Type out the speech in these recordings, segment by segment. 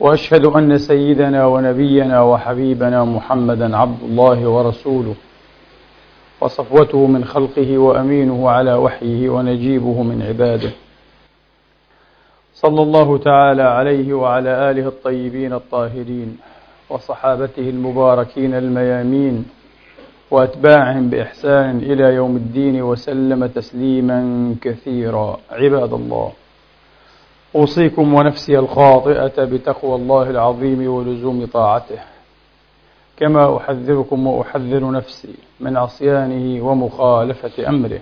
وأشهد أن سيدنا ونبينا وحبيبنا محمدا عبد الله ورسوله وصفوته من خلقه وأمينه على وحيه ونجيبه من عباده. صلى الله تعالى عليه وعلى آله الطيبين الطاهرين وصحابته المباركين الميامين وأتباعهم بإحسان إلى يوم الدين وسلم تسليما كثيرا. عباد الله أوصيكم ونفسي الخاطئة بتقوى الله العظيم ولزوم طاعته. كما أحذركم وأحذر نفسي من عصيانه ومخالفة أمره.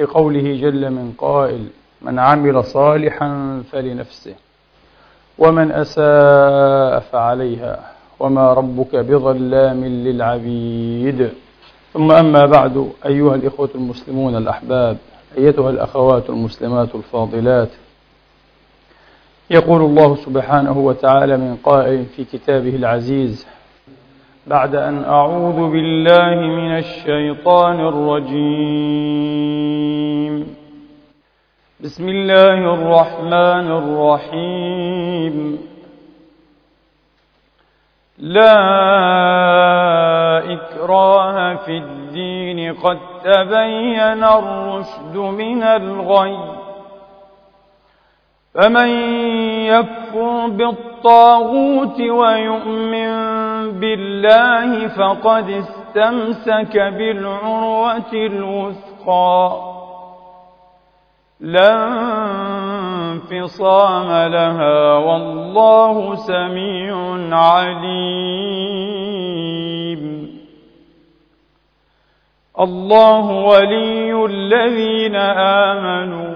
لقوله جل من قائل من عمل صالحا فلنفسه ومن أساء فعليها وما ربك بظلام للعبيد. ثم أما بعد أيها الإخوة المسلمون الأحباب أيتها الأخوات المسلمات الفاضلات يقول الله سبحانه وتعالى من قائل في كتابه العزيز بعد أن أعوذ بالله من الشيطان الرجيم. بسم الله الرحمن الرحيم. لا إكراه في الدين قد تبين الرشد من الغي فمن يكفر بالطاغوت ويؤمن بالله فقد استمسك بالعروة الوثقى. لا انفصام لها والله سميع عليم. الله ولي الذين آمنوا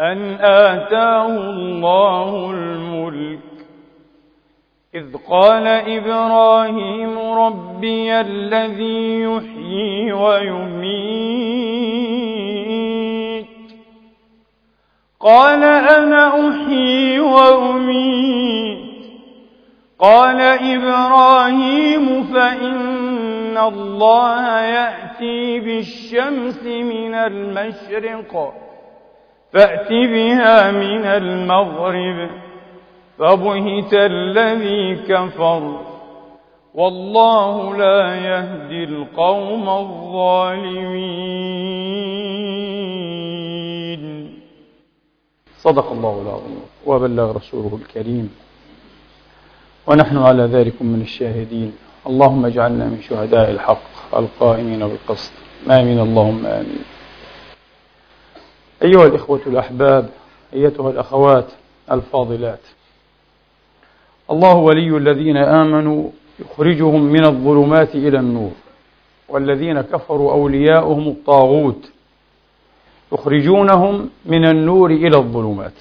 أن آتاه الله الملك. إذ قال إبراهيم ربي الذي يحيي ويميت. قال أنا أحيي وأميت. قال إبراهيم فإن الله يأتي بالشمس من المشرق. فأت بها من المغرب فبهت الذي كفر والله لا يهدي القوم الظالمين. صدق الله العظيم وبلغ رسوله الكريم. ونحن على ذلك من الشاهدين. اللهم اجعلنا من شهداء الحق القائمين بالقسط. آمين. اللهم آمين. أيها الإخوة الأحباب أيتها الأخوات الفاضلات. الله ولي الذين آمنوا يخرجهم من الظلمات إلى النور والذين كفروا أولياؤهم الطاغوت يخرجونهم من النور إلى الظلمات.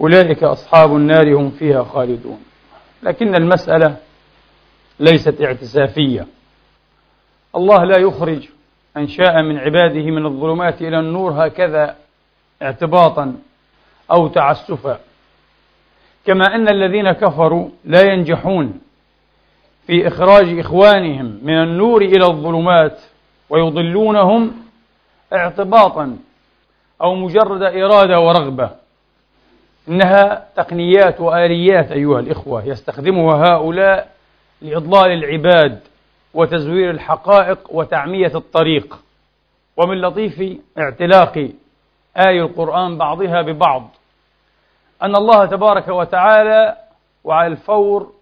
أولئك أصحاب النار هم فيها خالدون. لكن المسألة ليست اعتسافية. الله لا يخرج من شاء من عباده من الظلمات إلى النور هكذا اعتباطا أو تعسفا. كما أن الذين كفروا لا ينجحون في إخراج إخوانهم من النور إلى الظلمات ويضلونهم اعتباطا أو مجرد إرادة ورغبة. إنها تقنيات وآليات أيها الإخوة يستخدمها هؤلاء لإضلال العباد وتزوير الحقائق وتعمية الطريق. ومن لطيف اعتلاق آي القرآن بعضها ببعض. أن الله تبارك وتعالى وعلى الفور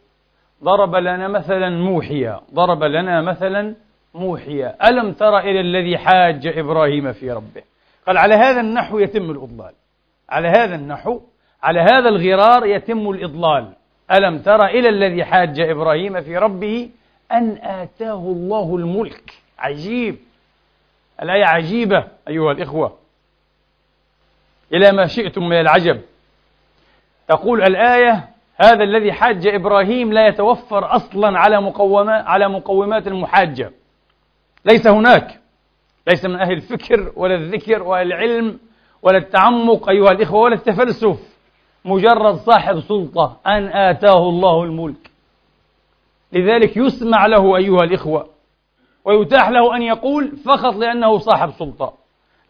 ضرب لنا مثلا موحيا ضرب لنا مثلا موحيا. ألم تر إلى الذي حاج إبراهيم في ربه؟ قال على هذا النحو يتم الإضلال. على هذا النحو على هذا الغرار يتم الإضلال. ألم تر إلى الذي حاج إبراهيم في ربه؟ أن آتاه الله الملك. عجيب. الآية عجيبة أيها الإخوة. إلى ما شئتم من العجب. تقول الآية هذا الذي حاج إبراهيم لا يتوفر أصلا على مقومات على مقومات المحاجة. ليس هناك. ليس من أهل الفكر ولا الذكر ولا العلم ولا التعمق أيها الإخوة ولا التفلسف. مجرد صاحب سلطة أن آتاه الله الملك. لذلك يسمع له أيها الإخوة ويتاح له أن يقول فقط لأنه صاحب سلطة.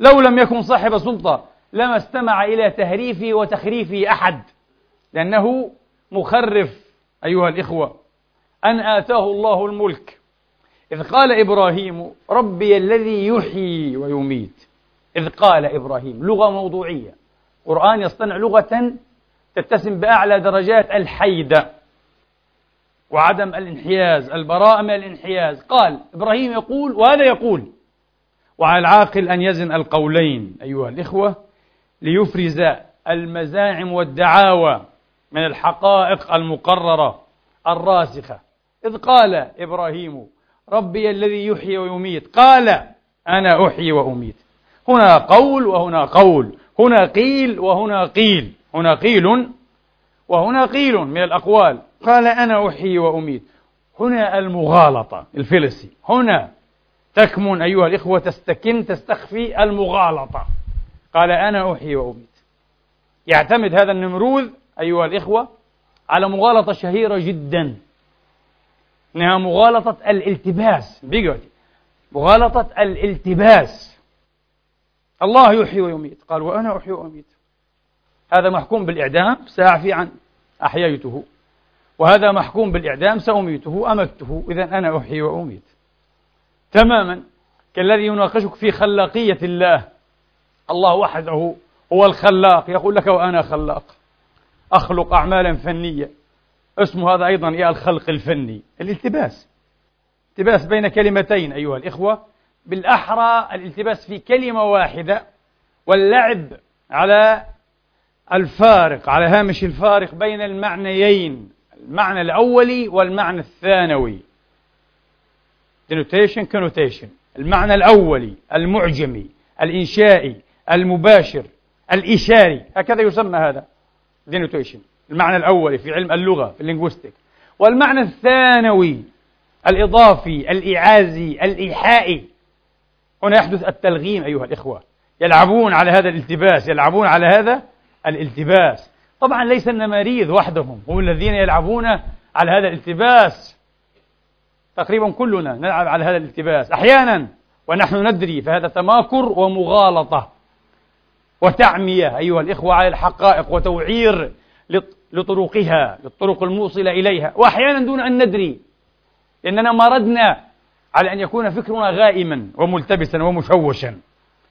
لو لم يكن صاحب سلطة لما استمع إلى تهريفه وتخريفه أحد لأنه مخرف أيها الإخوة. أن آتاه الله الملك. إذ قال إبراهيم ربي الذي يحيي ويميت. إذ قال إبراهيم لغة موضوعية. قرآن يصطنع لغة تتسم بأعلى درجات الحيدة. وعدم الانحياز البراءة من الانحياز. قال إبراهيم يقول وهذا يقول وعلى العاقل أن يزن القولين أيها الإخوة ليفرز المزاعم والدعاوى من الحقائق المقررة الراسخة. إذ قال إبراهيم ربي الذي يحيي ويميت. قال أنا أحيي وأميت. هنا قول وهنا قول. هنا قيل وهنا قيل. هنا قيل وهنا قيل من الأقوال قال أنا أحيي وأميت. هنا المغالطة الفلسي. هنا تكمن أيها الإخوة تستكن تستخفي المغالطة. قال أنا أحيي وأميت. يعتمد هذا النمروذ أيها الإخوة على مغالطة شهيرة جدا. إنها مغالطة الالتباس. بيجوتي مغالطة الالتباس. الله يحيي ويميت. قال وأنا أحيي وأميت. هذا محكوم بالإعدام سأعفي عن أحييته. وهذا محكوم بالإعدام سأميته أمته. إذا أنا أحيي وأميت. تماما. كالذي يناقشك في خلاقية الله. الله وحده هو الخلاق. يقول لك وأنا خلاق. أخلق أعمالا فنية. اسمه هذا أيضا يا الخلق الفني. الالتباس. التباس بين كلمتين أيها الإخوة. بالأحرى الالتباس في كلمة واحدة. واللعب على الفارق على هامش الفارق بين المعنيين المعنى الأولي والمعنى الثانوي. Denotation connotation. المعنى الأولي المعجمي الإنشائي المباشر الإشاري. هكذا يسمى هذا. Denotation. المعنى الأولي في علم اللغة في اللينغويستيك والمعنى الثانوي الإضافي الإعازي الإيحائي هنا يحدث التلغيم أيها الإخوة. يلعبون على هذا الالتباس يلعبون على هذا الالتباس. طبعا ليس النماريذ وحدهم هم الذين يلعبون على هذا الالتباس. تقريبا كلنا نلعب على هذا الالتباس. أحيانا ونحن ندري فهذا تماكر ومغالطة وتعمية أيها الإخوة على الحقائق وتوعير لطرقها للطرق الموصلة إليها. وأحيانا دون أن ندري لأننا مردنا على أن يكون فكرنا غائما وملتبسا ومشوشا.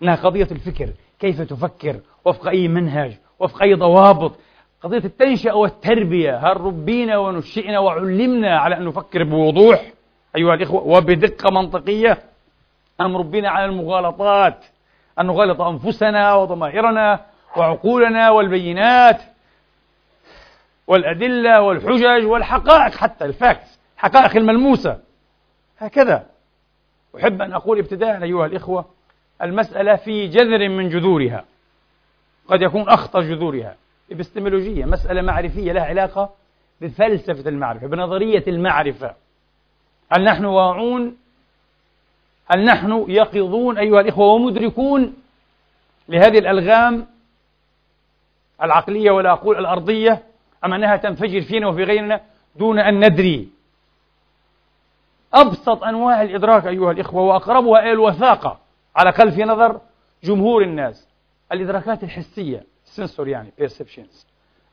إنها قضية الفكر. كيف تفكر؟ وفق أي منهج؟ وفق أي ضوابط. قضية التنشئة والتربية هل ربينا ونشئنا وعلمنا على أن نفكر بوضوح؟ أيها الإخوة وبدقة منطقية. أم ربينا على المغالطات أن نغالط أنفسنا وضمائرنا وعقولنا والبينات والأدلة والحجج والحقائق حتى الفاكتس الحقائق الملموسة. هكذا. أحب أن أقول ابتداء أيها الإخوة المسألة في جذر من جذورها. قد يكون أخطر جذورها. إبستمولوجية مسألة معرفية لها علاقة بفلسفة المعرفة بنظرية المعرفة. هل نحن واعون؟ هل نحن يقظون أيها الإخوة ومدركون لهذه الألغام العقلية والعقول الأرضية أم أنها تنفجر فينا وفي غيرنا دون أن ندري؟ أبسط أنواع الإدراك أيها الإخوة وأقربها إلى الوثاقة على الأقل في نظر جمهور الناس. الإدراكات الحسية سنسور يعني perceptions.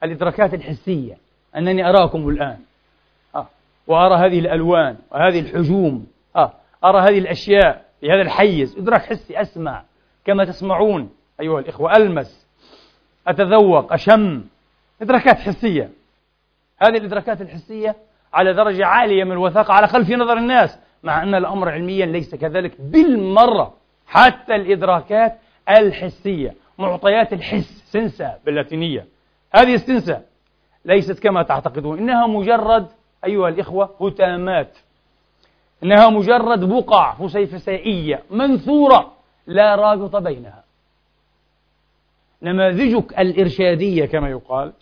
الإدراكات الحسية أنني أراكم الآن. آه. وأرى هذه الألوان وهذه الحجوم. آه. أرى هذه الأشياء في هذا الحيز. إدراك حسي أسمع. كما تسمعون أيها الإخوة ألمس. أتذوق أشم. إدراكات حسية. هذه الإدراكات الحسية على درجة عالية من الوثاقة على في نظر الناس مع أن الأمر علميا ليس كذلك بالمرة. حتى الإدراكات الحسية. معطيات الحس سنسا باللاتينية هذه السنسا ليست كما تعتقدون إنها مجرد أيها الإخوة ختاما. إنها مجرد بقع فسيفسائية منثورة لا رابط بينها. نماذجك الإرشادية كما يقال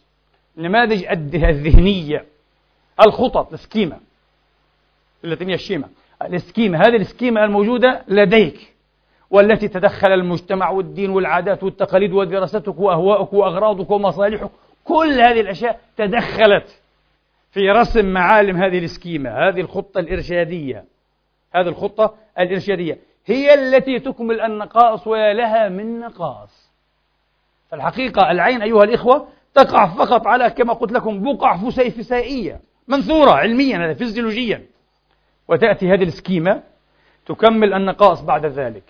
نماذج الذهنية الخطط schema التي هي ال schema. ال schema هذه ال schema الموجودة لديك. والتي تدخل المجتمع والدين والعادات والتقاليد ودراستك وأهواءك وأغراضك ومصالحك. كل هذه الأشياء تدخلت في رسم معالم هذه ال schema هذه الخطة الإرشادية. هذه الخطة الإرشادية. هي التي تكمل النقائص ويا لها من نقائص فالحقيقة العين أيها الإخوة تقع فقط على كما قلت لكم بقع فسيفسائية منثورة علميا هذا فيزيولوجيا. وتأتي هذه ال schema تكمل النقائص بعد ذلك.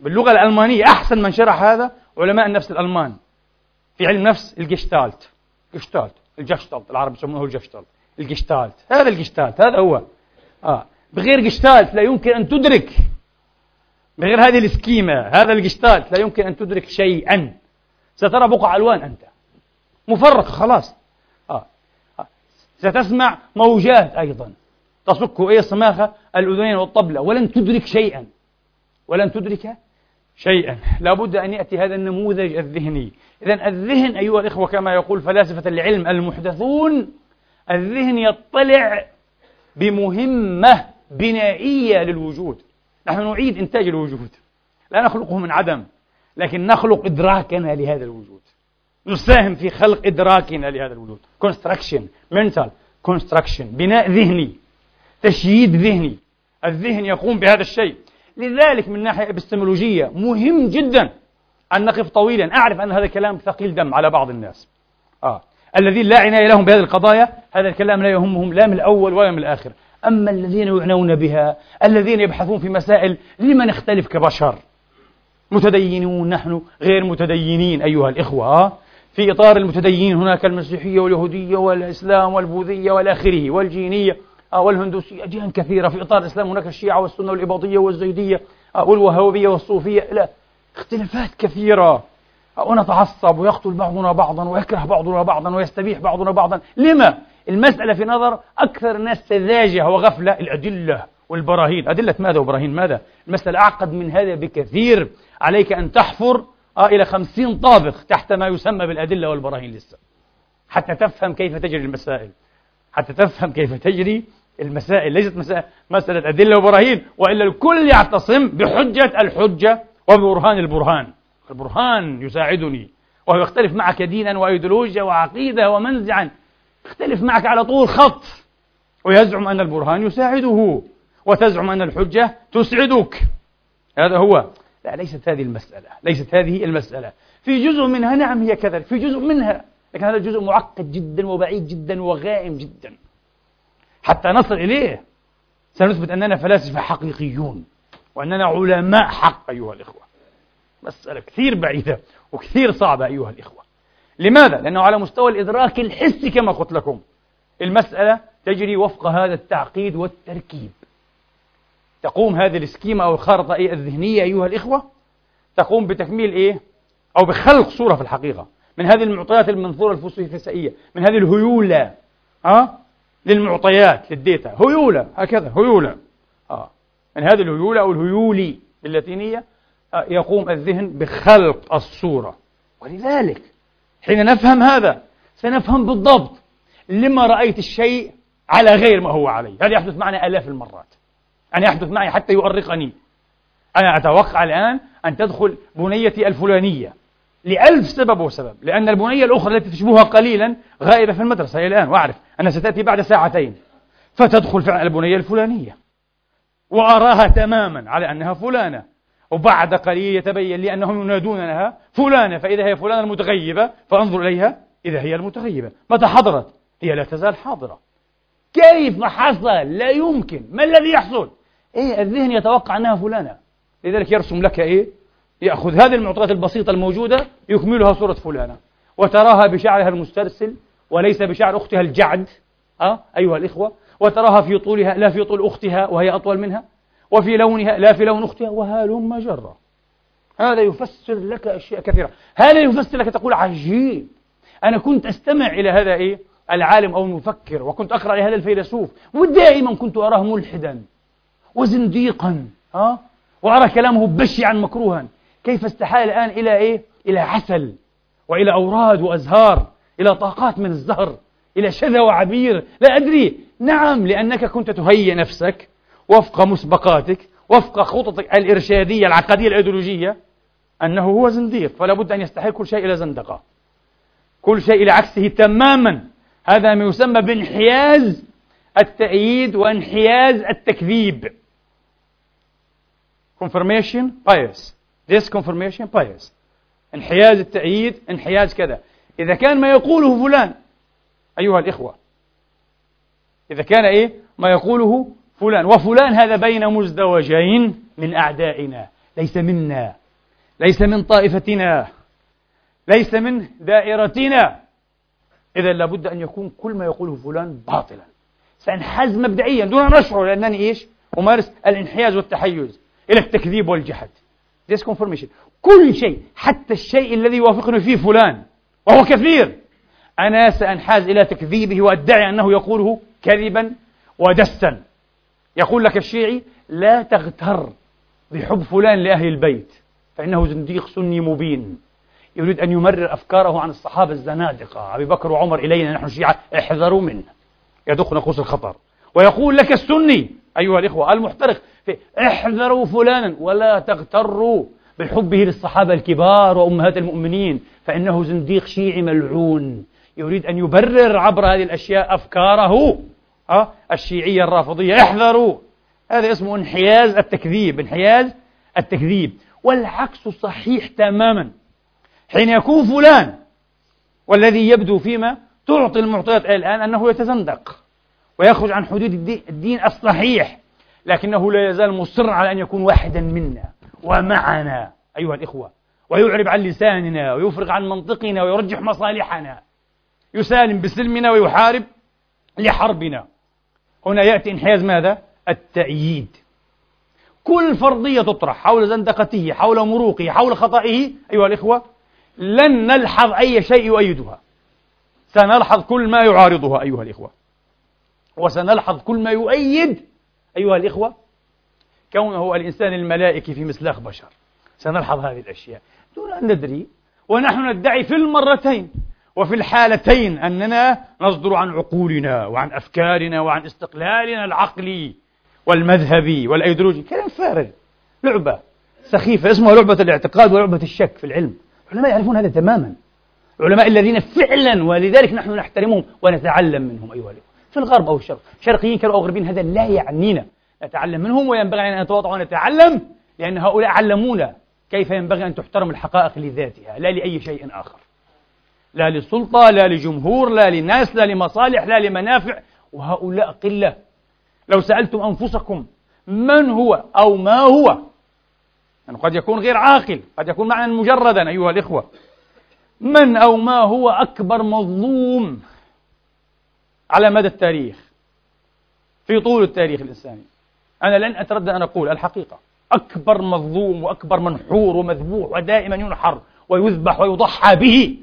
باللغة الألمانية أحسن من شرح هذا علماء النفس الألمان. في علم نفس ال Gestalt. Gestalt. ال Gestalt. العرب يسمونه الجشتالت. الجشتالت. هذا الجشتالت. هذا هو. آه. بغير جشتالت لا يمكن أن تدرك. بغير هذه ال schema هذا الجشتالت لا يمكن أن تدرك شيئا. سترى بقع ألوان أنت. مفرقة خلاص. آه. آه. ستسمع موجات أيضا. تصك إيه صماخ الأذنين والطبلة. ولن تدرك شيئا. ولن تدرك شيئا. لابد أن يأتي هذا النموذج الذهني. إذا الذهن أيها الإخوة كما يقول فلاسفة العلم المحدثون الذهن يطلع بمهمة بنائية للوجود. نحن نعيد إنتاج الوجود. لا نخلقه من عدم لكن نخلق إدراكنا لهذا الوجود. نساهم في خلق إدراكنا لهذا الوجود. construction mental construction بناء ذهني تشييد ذهني. الذهن يقوم بهذا الشيء. لذلك من ناحية ابستمولوجية مهم جدا أن نقف طويلا. أعرف أن هذا الكلام ثقيل دم على بعض الناس. آه. الذين لا عناية لهم بهذه القضايا هذا الكلام لا يهمهم لا من الأول ولا من الآخر. أما الذين يعنون بها الذين يبحثون في مسائل لما نختلف كبشر. متدينون نحن غير متدينين أيها الإخوة. آه. في إطار المتدينين هناك المسيحية واليهودية والإسلام والبوذية والآخره والجينية. والهندوسية أجيال كثيرة في إطار الإسلام. هناك الشيعة والسنة والإباضية والزيدية آه، والوهابية والصوفية لا اختلافات كثيرة. آه، ونتعصب ويقتل بعضنا بعضا ويكره بعضنا بعضا ويستبيح بعضنا بعضا. لما؟ المسألة في نظر أكثر الناس سذاجة وغفلة الأدلة والبراهين. أدلة ماذا وبراهين ماذا؟ المسألة أعقد من هذا بكثير. عليك أن تحفر إلى خمسين طابق تحت ما يسمى بالأدلة والبراهين لسه حتى تفهم كيف تجري المسائل. حتى تفهم كيف تجري المسائل ليست مسألة, مسألة أدلة وبراهين وإلا الكل يعتصم بحجة الحجة وبرهان البرهان. البرهان يساعدني وهو يختلف معك دينا وأيديولوجيا وعقيدة ومنزعا يختلف معك على طول خط ويزعم أن البرهان يساعده وتزعم أن الحجة تسعدك. هذا هو. لا ليست هذه المسألة ليست هذه المسألة. في جزء منها نعم هي كذلك في جزء منها لكن هذا الجزء معقد جدا وبعيد جدا وغائم جدا. حتى نصل إليه. سنثبت أننا فلاسفة حقيقيون وأننا علماء حق أيها الإخوة. مسألة كثير بعيدة وكثير صعبة أيها الإخوة. لماذا؟ لأنه على مستوى الإدراك الحسي كما قلت لكم. المسألة تجري وفق هذا التعقيد والتركيب. تقوم هذه السكيمة أو الخارطة الذهنية أيها الإخوة؟ تقوم بتكميل إيه؟ أو بخلق صورة في الحقيقة. من هذه المعطيات المنثورة الفسيفسائية من هذه الهيولة. أه؟ للمعطيات للديتا. هيولة هكذا هيولة. آه. من هذه الهيولة أو الهيولي باللاتينية آه يقوم الذهن بخلق الصورة. ولذلك حين نفهم هذا سنفهم بالضبط لما رأيت الشيء على غير ما هو عليه. هذا يحدث معنا آلاف المرات. أنا يحدث معي حتى يؤرقني. أنا أتوقع الآن أن تدخل بنيتي الفلانية. لألف سبب وسبب لأن البنية الأخرى التي تشبهها قليلا غائبة في المدرسة إلى الآن وأعرف أنها ستأتي بعد ساعتين فتدخل فعلا البنية الفلانية وأراها تماما على أنها فلانة وبعد قليل يتبين لي أنهم ينادونها فلانة فإذا هي فلانة المتغيبة فأنظر إليها إذا هي المتغيبة متى حضرت؟ هي لا تزال حاضرة كيف حصل؟ لا يمكن ما الذي يحصل؟ إيه الذهن يتوقع أنها فلانة لذلك يرسم لك إيه؟ يأخذ هذه المعطيات البسيطة الموجودة يكملها صورة فلانة. وتراها بشعرها المسترسل وليس بشعر أختها الجعد أه؟ أيها الإخوة. وتراها في طولها لا في طول أختها وهي أطول منها وفي لونها لا في لون أختها وهلم جرة هذا يفسر لك أشياء كثيرة. هذا يفسر لك تقول عجيب. أنا كنت أستمع إلى هذا إيه العالم أو المفكر وكنت أقرأ لهذا الفيلسوف ودائما كنت أراه ملحدا وزنديقا ها وأرى كلامه بشعا مكروها. كيف استحال الآن إلى إيه؟ إلى عسل وإلى أوراد وأزهار إلى طاقات من الزهر إلى شذا وعبير. لا أدري. نعم لأنك كنت تهيئ نفسك وفق مسبقاتك وفق خططك الإرشادية العقدية الأيديولوجية أنه هو زنديق. فلا بد أن يستحيل كل شيء إلى زندقة. كل شيء إلى عكسه تماما. هذا ما يسمى بانحياز التأييد وانحياز التكذيب. Confirmation bias. Disconfirmation bias انحياز التأييد انحياز كذا إذا كان ما يقوله فلان أيها الإخوة. إذا كان إيه ما يقوله فلان. وفلان هذا بين مزدوجين من أعدائنا. ليس منا. ليس من طائفتنا. ليس من دائرتنا. إذا لابد أن يكون كل ما يقوله فلان باطلا. سأنحاز مبدئيا دون أن أشعر لأنني إيش أمارس الانحياز والتحيز إلى التكذيب والجحد. Disconfirmation. كل شيء حتى الشيء الذي يوافقني فيه فلان وهو كثير. أنا سأنحاز إلى تكذيبه وأدعي أنه يقوله كذبا ودسا. يقول لك الشيعي لا تغتر بحب فلان لأهل البيت فإنه زنديق سني مبين. يريد أن يمرر أفكاره عن الصحابة الزنادقة. أبي بكر وعمر إلينا نحن شيعة احذروا منه. يدق نقوص الخطر. ويقول لك السني أيها الإخوة المحترق احذروا فلانا ولا تغتروا بحبه للصحابة الكبار وأمهات المؤمنين فإنه زنديق شيعي ملعون يريد أن يبرر عبر هذه الأشياء أفكاره أه؟ الشيعية الرافضية. احذروا! هذا اسمه انحياز التكذيب انحياز التكذيب والعكس صحيح تماما. حين يكون فلان والذي يبدو فيما تعطي المعطيات الآن أنه يتزندق. ويخرج عن حدود الدين الصحيح لكنه لا يزال مصرا على أن يكون واحدا منا ومعنا أيها الإخوة. ويعرب عن لساننا ويفرغ عن منطقنا ويرجح مصالحنا. يسالم بسلمنا ويحارب لحربنا. هنا يأتي انحياز ماذا؟ التأييد. كل فرضية تطرح حول زندقته حول مروقه حول خطئه أيها الإخوة لن نلحظ أي شيء يؤيدها. سنلحظ كل ما يعارضها أيها الإخوة. وسنلحظ كل ما يؤيد أيها الإخوة كونه الإنسان الملائكي في مسلاخ بشر. سنلحظ هذه الأشياء. دون أن ندري ونحن ندعي في المرتين وفي الحالتين أننا نصدر عن عقولنا وعن أفكارنا وعن استقلالنا العقلي والمذهبي والأيديولوجي. كلام فارغ لعبة سخيفة اسمها لعبة الاعتقاد ولعبة الشك في العلم. العلماء يعرفون هذا تماما. العلماء الذين فعلا ولذلك نحن نحترمهم ونتعلم منهم أيها الأخوة. في الغرب أو الشرق. شرقيين كانوا أو غربيين هذا لا يعنينا. نتعلم منهم وينبغي أن نتواضع ونتعلم لأن هؤلاء علمونا كيف ينبغي أن تحترم الحقائق لذاتها لا لأي شيء آخر. لا للسلطة لا لجمهور لا لناس لا لمصالح لا لمنافع. وهؤلاء قلة. لو سألتم أنفسكم من هو أو ما هو يعني قد يكون غير عاقل قد يكون معنى مجردا أيها الإخوة. من أو ما هو أكبر مظلوم. على مدى التاريخ في طول التاريخ الإنساني. أنا لن أتردد أن أقول الحقيقة. أكبر مظلوم وأكبر منحور ومذبوح ودائما ينحر ويذبح ويضحى به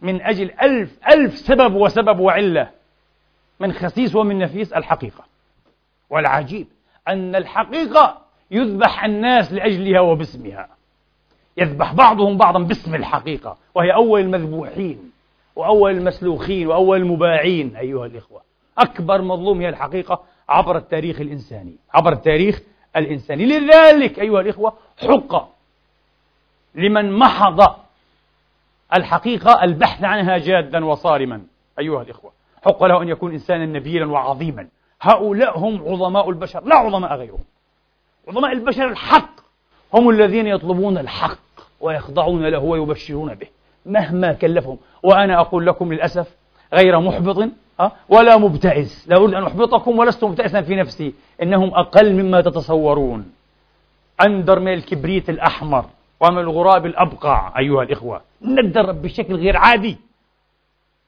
من أجل ألف ألف سبب وسبب وعلة من خسيس ومن نفيس الحقيقة. والعجيب أن الحقيقة يذبح الناس لأجلها وباسمها. يذبح بعضهم بعضا باسم الحقيقة وهي أول المذبوحين. وأول المسلوخين وأول المباعين أيها الإخوة. أكبر مظلوم هي الحقيقة عبر التاريخ الإنساني عبر التاريخ الإنساني. لذلك أيها الإخوة حق لمن محض الحقيقة البحث عنها جادا وصارما أيها الإخوة. حق له أن يكون إنسانا نبيلا وعظيما. هؤلاء هم عظماء البشر لا عظماء غيرهم. عظماء البشر الحق هم الذين يطلبون الحق ويخضعون له ويبشرون به. مهما كلفهم. وأنا أقول لكم للأسف غير محبط ولا مبتئس لا أريد أن أحبطكم ولست مبتئسا في نفسي. إنهم أقل مما تتصورون. أندر من الكبريت الأحمر ومن الغراب الأبقع أيها الإخوة. ندرب بشكل غير عادي.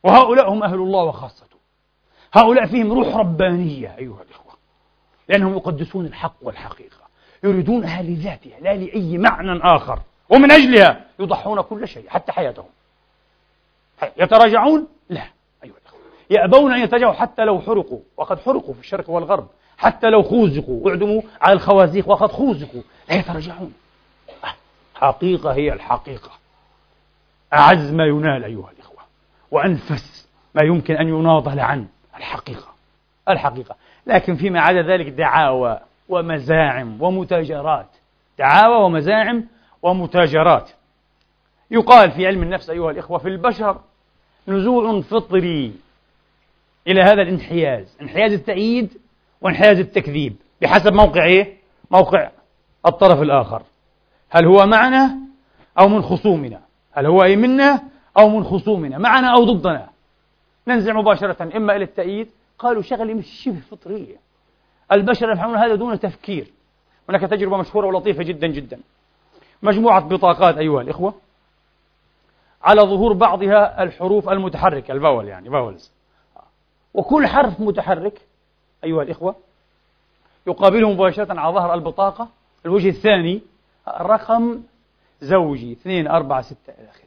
وهؤلاء هم أهل الله وخاصته. هؤلاء فيهم روح ربانية أيها الإخوة. لأنهم يقدسون الحق والحقيقة. يريدونها لذاتها لا لأي معنى آخر. ومن أجلها يضحون كل شيء حتى حياتهم. يتراجعون؟ لا أيها الأخوة. يأبون أن يتراجعوا حتى لو حرقوا وقد حرقوا في الشرق والغرب حتى لو خوزقوا اعدموا على الخوازيق وقد خوزقوا. لا يتراجعون. حقيقة هي الحقيقة. أعز ما ينال أيها الإخوة وأنفس ما يمكن أن يناضل عنه الحقيقة. الحقيقة. لكن فيما عدا ذلك دعاوى ومزاعم ومتاجرات. دعاوى ومزاعم ومتاجرات. يقال في علم النفس أيها الإخوة في البشر نزوع فطري إلى هذا الانحياز انحياز التأييد وانحياز التكذيب بحسب موقع إيه؟ موقع الطرف الآخر. هل هو معنا أو من خصومنا؟ هل هو أي منا أو من خصومنا؟ معنا أو ضدنا؟ ننزع مباشرة إما إلى التأييد. قالوا شغلة مش شبه فطرية البشر يفعلون هذا دون تفكير. هناك تجربة مشهورة ولطيفة جدا جدا. مجموعة بطاقات أيها الإخوة. على ظهور بعضها الحروف المتحركة الفاول يعني فاولز. وكل حرف متحرك أيها الإخوة. يقابله مباشرة على ظهر البطاقة. الوجه الثاني رقم زوجي اثنين أربعة ستة إلى آخره.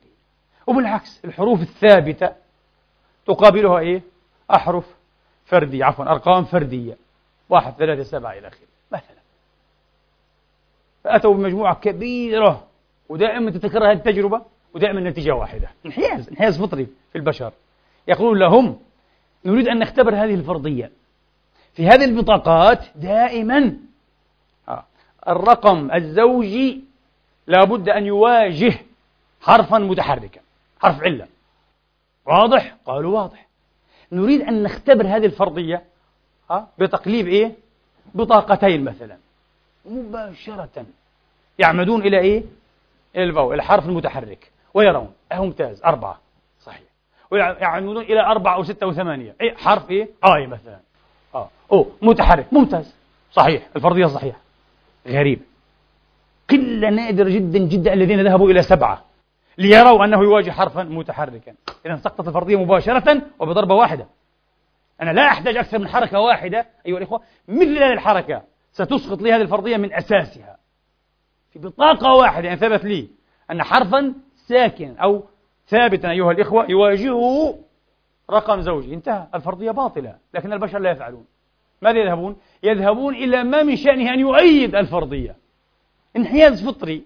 وبالعكس الحروف الثابتة تقابلها إيه؟ أحرف فردية عفوا أرقام فردية. واحد ثلاثة سبعة إلى آخره. فأتوا بمجموعة كبيرة ودائما تتكرر هذه التجربة ودائما النتيجة واحدة انحياز انحياز فطري في البشر. يقولون لهم نريد أن نختبر هذه الفرضية. في هذه البطاقات دائما آه، الرقم الزوجي لابد أن يواجه حرفا متحركا حرف علة. واضح؟ قالوا واضح. نريد أن نختبر هذه الفرضية آه، بتقليب إيه؟ بطاقتين مثلا. مباشرة. يعمدون إلى إيه؟ إلى الواو إلى الحرف المتحرك ويرون ممتاز أربعة صحيح. ويعمدون إلى أربعة أو ستة وثمانية إيه حرف إيه؟ آي مثلا. آه أو متحرك ممتاز. صحيح الفرضية صحيحة. غريب. قلة نادرة جدا جدا الذين ذهبوا إلى سبعة ليروا أنه يواجه حرفا متحركا. إذا سقطت الفرضية مباشرة وبضربة واحدة. أنا لا أحتاج أكثر من حركة واحدة أيها الإخوة مثل الحركة. ستسقط لي هذه الفرضية من أساسها. في بطاقة واحدة أن ثبت لي أن حرفا ساكن أو ثابتا أيها الإخوة يواجهه رقم زوجي. انتهى. الفرضية باطلة. لكن البشر لا يفعلون. ماذا يذهبون؟ يذهبون إلى ما من شأنه أن يؤيد الفرضية. انحياز فطري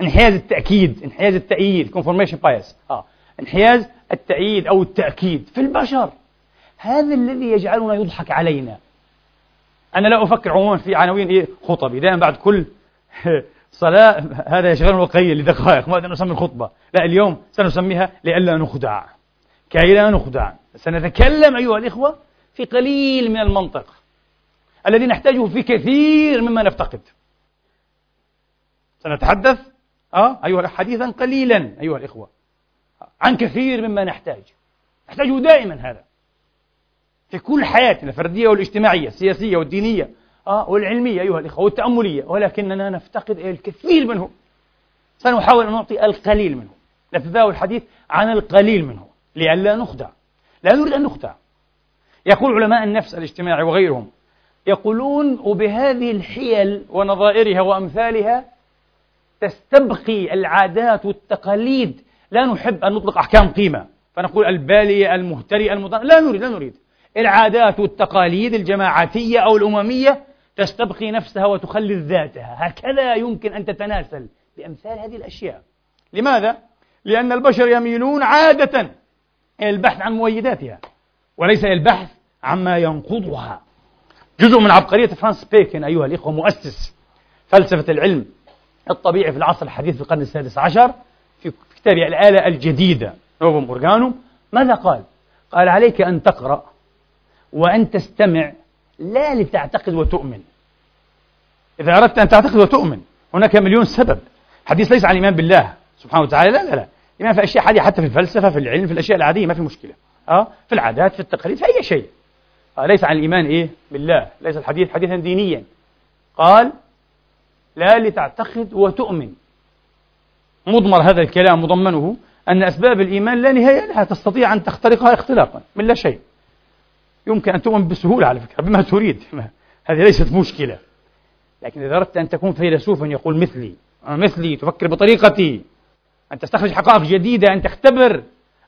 انحياز التأكيد انحياز التأييد confirmation bias. آه. انحياز التأييد أو التأكيد في البشر. هذا الذي يجعلنا يضحك علينا. أنا لا أفكر عموما في عناوين إيه خطبي. دائما بعد كل صلاة هذا يشغلنا قليلا لدقائق ما نسمي الخطبة لا اليوم سنسميها لئلا نخدع. كي لا نخدع. سنتكلم أيها الإخوة في قليل من المنطق الذي نحتاجه في كثير مما نفتقد. سنتحدث أه؟ أيها حديثا قليلا أيها الإخوة عن كثير مما نحتاج. نحتاجه دائما هذا. في كل حياتنا الفردية والاجتماعية السياسية والدينية آه والعلمية أيها الإخوة والتأملية. ولكننا نفتقد الكثير منه سنحاول أن نعطي القليل منه نتداول الحديث عن القليل منه لئلا نخدع. لا نريد أن نخدع. يقول علماء النفس الاجتماعي وغيرهم يقولون وبهذه الحيل ونظائرها وأمثالها تستبقي العادات والتقاليد. لا نحب أن نطلق أحكام قيمة. فنقول البالية المهترئة المضان لا نريد لا نريد. العادات والتقاليد الجماعاتية أو الأممية تستبقي نفسها وتخلد ذاتها هكذا يمكن أن تتناسل بأمثال هذه الأشياء لماذا؟ لأن البشر يميلون عادة إلى البحث عن مؤيداتها وليس إلى البحث عما ينقضها جزء من عبقرية فرانس بيكن أيها الإخوة مؤسس فلسفة العلم الطبيعي في العصر الحديث في القرن السادس عشر في كتابه الآلة الجديدة نوفوم أورغانوم ماذا قال؟ قال عليك أن تقرأ وأن تستمع لا لتعتقد وتؤمن. إذا أردت أن تعتقد وتؤمن هناك مليون سبب. حديث ليس عن الإيمان بالله سبحانه وتعالى لا لا لا. الإيمان في أشياء عادية حتى في الفلسفة في العلم في الأشياء العادية ما في مشكلة. أه؟ في العادات في التقاليد في أي شيء. أه ليس عن الإيمان إيه؟ بالله. ليس الحديث حديثا دينيا. قال لا لتعتقد وتؤمن. مضمر هذا الكلام مضمنه أن أسباب الإيمان لا نهاية لها تستطيع أن تخترقها اختلاقا من لا شيء. يمكن أن تؤمن بسهولة على فكرة بما تريد. هذه ليست مشكلة. لكن إذا أردت أن تكون فيلسوفا يقول مثلي مثلي تفكر بطريقتي أن تستخرج حقائق جديدة أن تختبر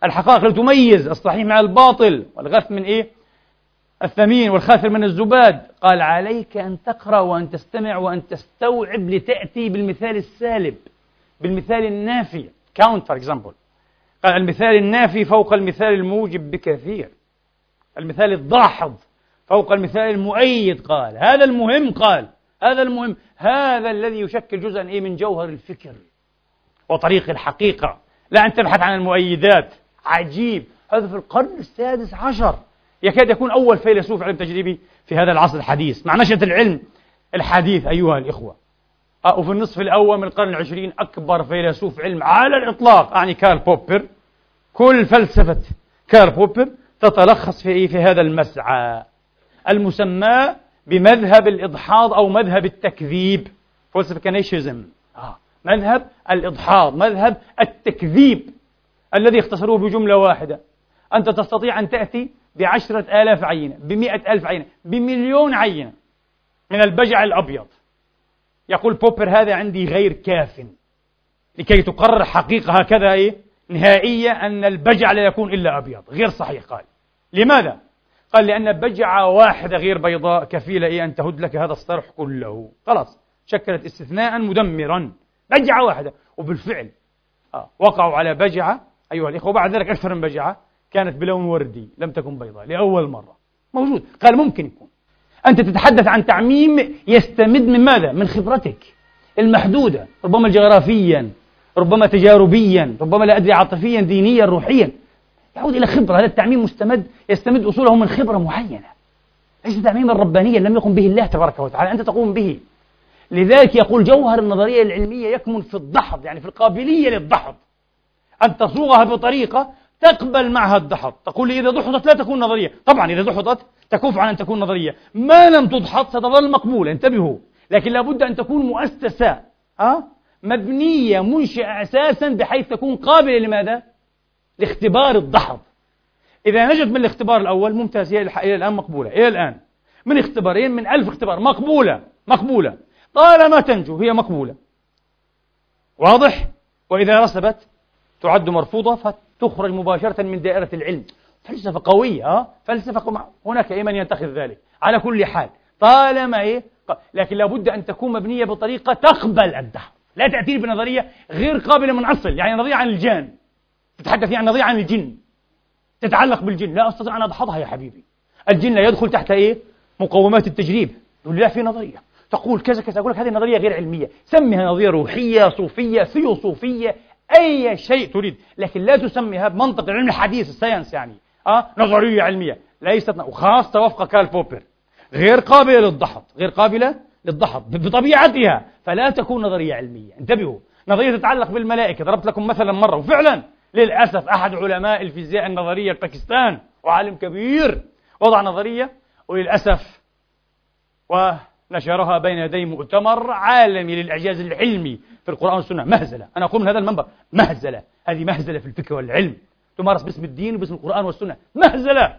الحقائق لتميز الصحيح من الباطل والغث من إيه؟ الثمين والخاسر من الزباد. قال عليك أن تقرأ وأن تستمع وأن تستوعب لتأتي بالمثال السالب بالمثال النافي count for example. قال المثال النافي فوق المثال الموجب بكثير. المثال الداحض فوق المثال المؤيد قال هذا المهم قال هذا المهم هذا الذي يشكل جزءا إيه من جوهر الفكر وطريق الحقيقة. لا أن تبحث عن المؤيدات. عجيب. هذا في القرن السادس عشر. يكاد يكون أول فيلسوف علم تجريبي في هذا العصر الحديث. مع نشأة العلم الحديث أيها الإخوة. آه، وفي النصف الأول من القرن العشرين أكبر فيلسوف علم على الإطلاق أعني كارل بوبر. كل فلسفة كارل بوبر تتلخص في إيه؟ في هذا المسعى المسمى بمذهب الإدحاض أو مذهب التكذيب آه. مذهب الإدحاض مذهب التكذيب الذي اختصروه بجملة واحدة أنت تستطيع أن تأتي بعشرة آلاف عينة بمئة ألف عينة بمليون عينة من البجع الأبيض يقول بوبر هذا عندي غير كاف لكي تقرر حقيقة هكذا إيه؟ نهائية أن البجع لا يكون إلا أبيض غير صحيح قال لماذا؟ قال لأن بجعة واحدة غير بيضاء كفيلة إيه أن تهد لك هذا الصرح كله. خلاص شكلت استثناء مدمرا. بجعة واحدة. وبالفعل آه. وقعوا على بجعة. أيها الإخوة وبعد ذلك أكثر من بجعة. كانت بلون وردي لم تكن بيضاء لأول مرة. موجود. قال ممكن يكون. أنت تتحدث عن تعميم يستمد من ماذا؟ من خبرتك المحدودة ربما جغرافيا ربما تجاربيا ربما لا أدري عاطفيا دينيا روحيا. يعود إلى خبرة. هذا التعميم مستمد يستمد أصوله من خبرة معينة. ليس تعميما ربانيا لم يقم به الله تبارك وتعالى. أنت تقوم به. لذلك يقول جوهر النظرية العلمية يكمن في الدحض يعني في القابلية للدحض. أن تصوغها بطريقة تقبل معها الدحض. تقول لي إذا دحضت لا تكون نظرية. طبعا إذا دحضت تكف عن أن تكون نظرية. ما لم تدحض ستظل مقبولة. انتبهوا. لكن لابد أن تكون مؤسسة أه؟ مبنية منشئة أساسا بحيث تكون قابلة لماذا؟ لاختبار الدحض. إذا نجت من الاختبار الأول ممتاز هي إلى الآن مقبولة إلى الآن. من اختبارين من ألف اختبار. مقبولة مقبولة. طالما تنجو هي مقبولة. واضح؟ وإذا رسبت تعد مرفوضة فتخرج مباشرة من دائرة العلم. فلسفة قوية أه؟ فلسفة قوية. هناك إيه من يتخذ ذلك. على كل حال طالما إيه؟ لكن لابد أن تكون مبنية بطريقة تقبل الدهر لا تأتي بنظرية غير قابلة من أصل يعني نظرية عن الجان. تتحدث يعني نظرية عن الجن. تتعلق بالجن. لا أستطيع أن أدحضها يا حبيبي. الجن لا يدخل تحت إيه؟ مقومات التجريب. يقول لا في نظرية. تقول كذا كذا. أقول لك هذه نظرية غير علمية. سميها نظرية روحية صوفية ثيوصوفية أي شيء تريد. لكن لا تسميها بمنطق العلم الحديث الساينس يعني. أه؟ نظرية علمية. ليست وخاصة وفق كارل بوبر. غير قابلة للضحض. غير قابلة للضحض. بطبيعتها. فلا تكون نظرية علمية. انتبهوا. نظرية تتعلق بالملائكة. ضربت لكم مثلا مرة. وفعلا للأسف أحد علماء الفيزياء النظرية باكستان وعالم كبير وضع نظرية وللأسف ونشرها بين يدي مؤتمر عالمي للإعجاز العلمي في القرآن والسنة. مهزلة. أنا أقول من هذا المنبر مهزلة. هذه مهزلة في الفكر والعلم. تمارس باسم الدين وباسم القرآن والسنة. مهزلة.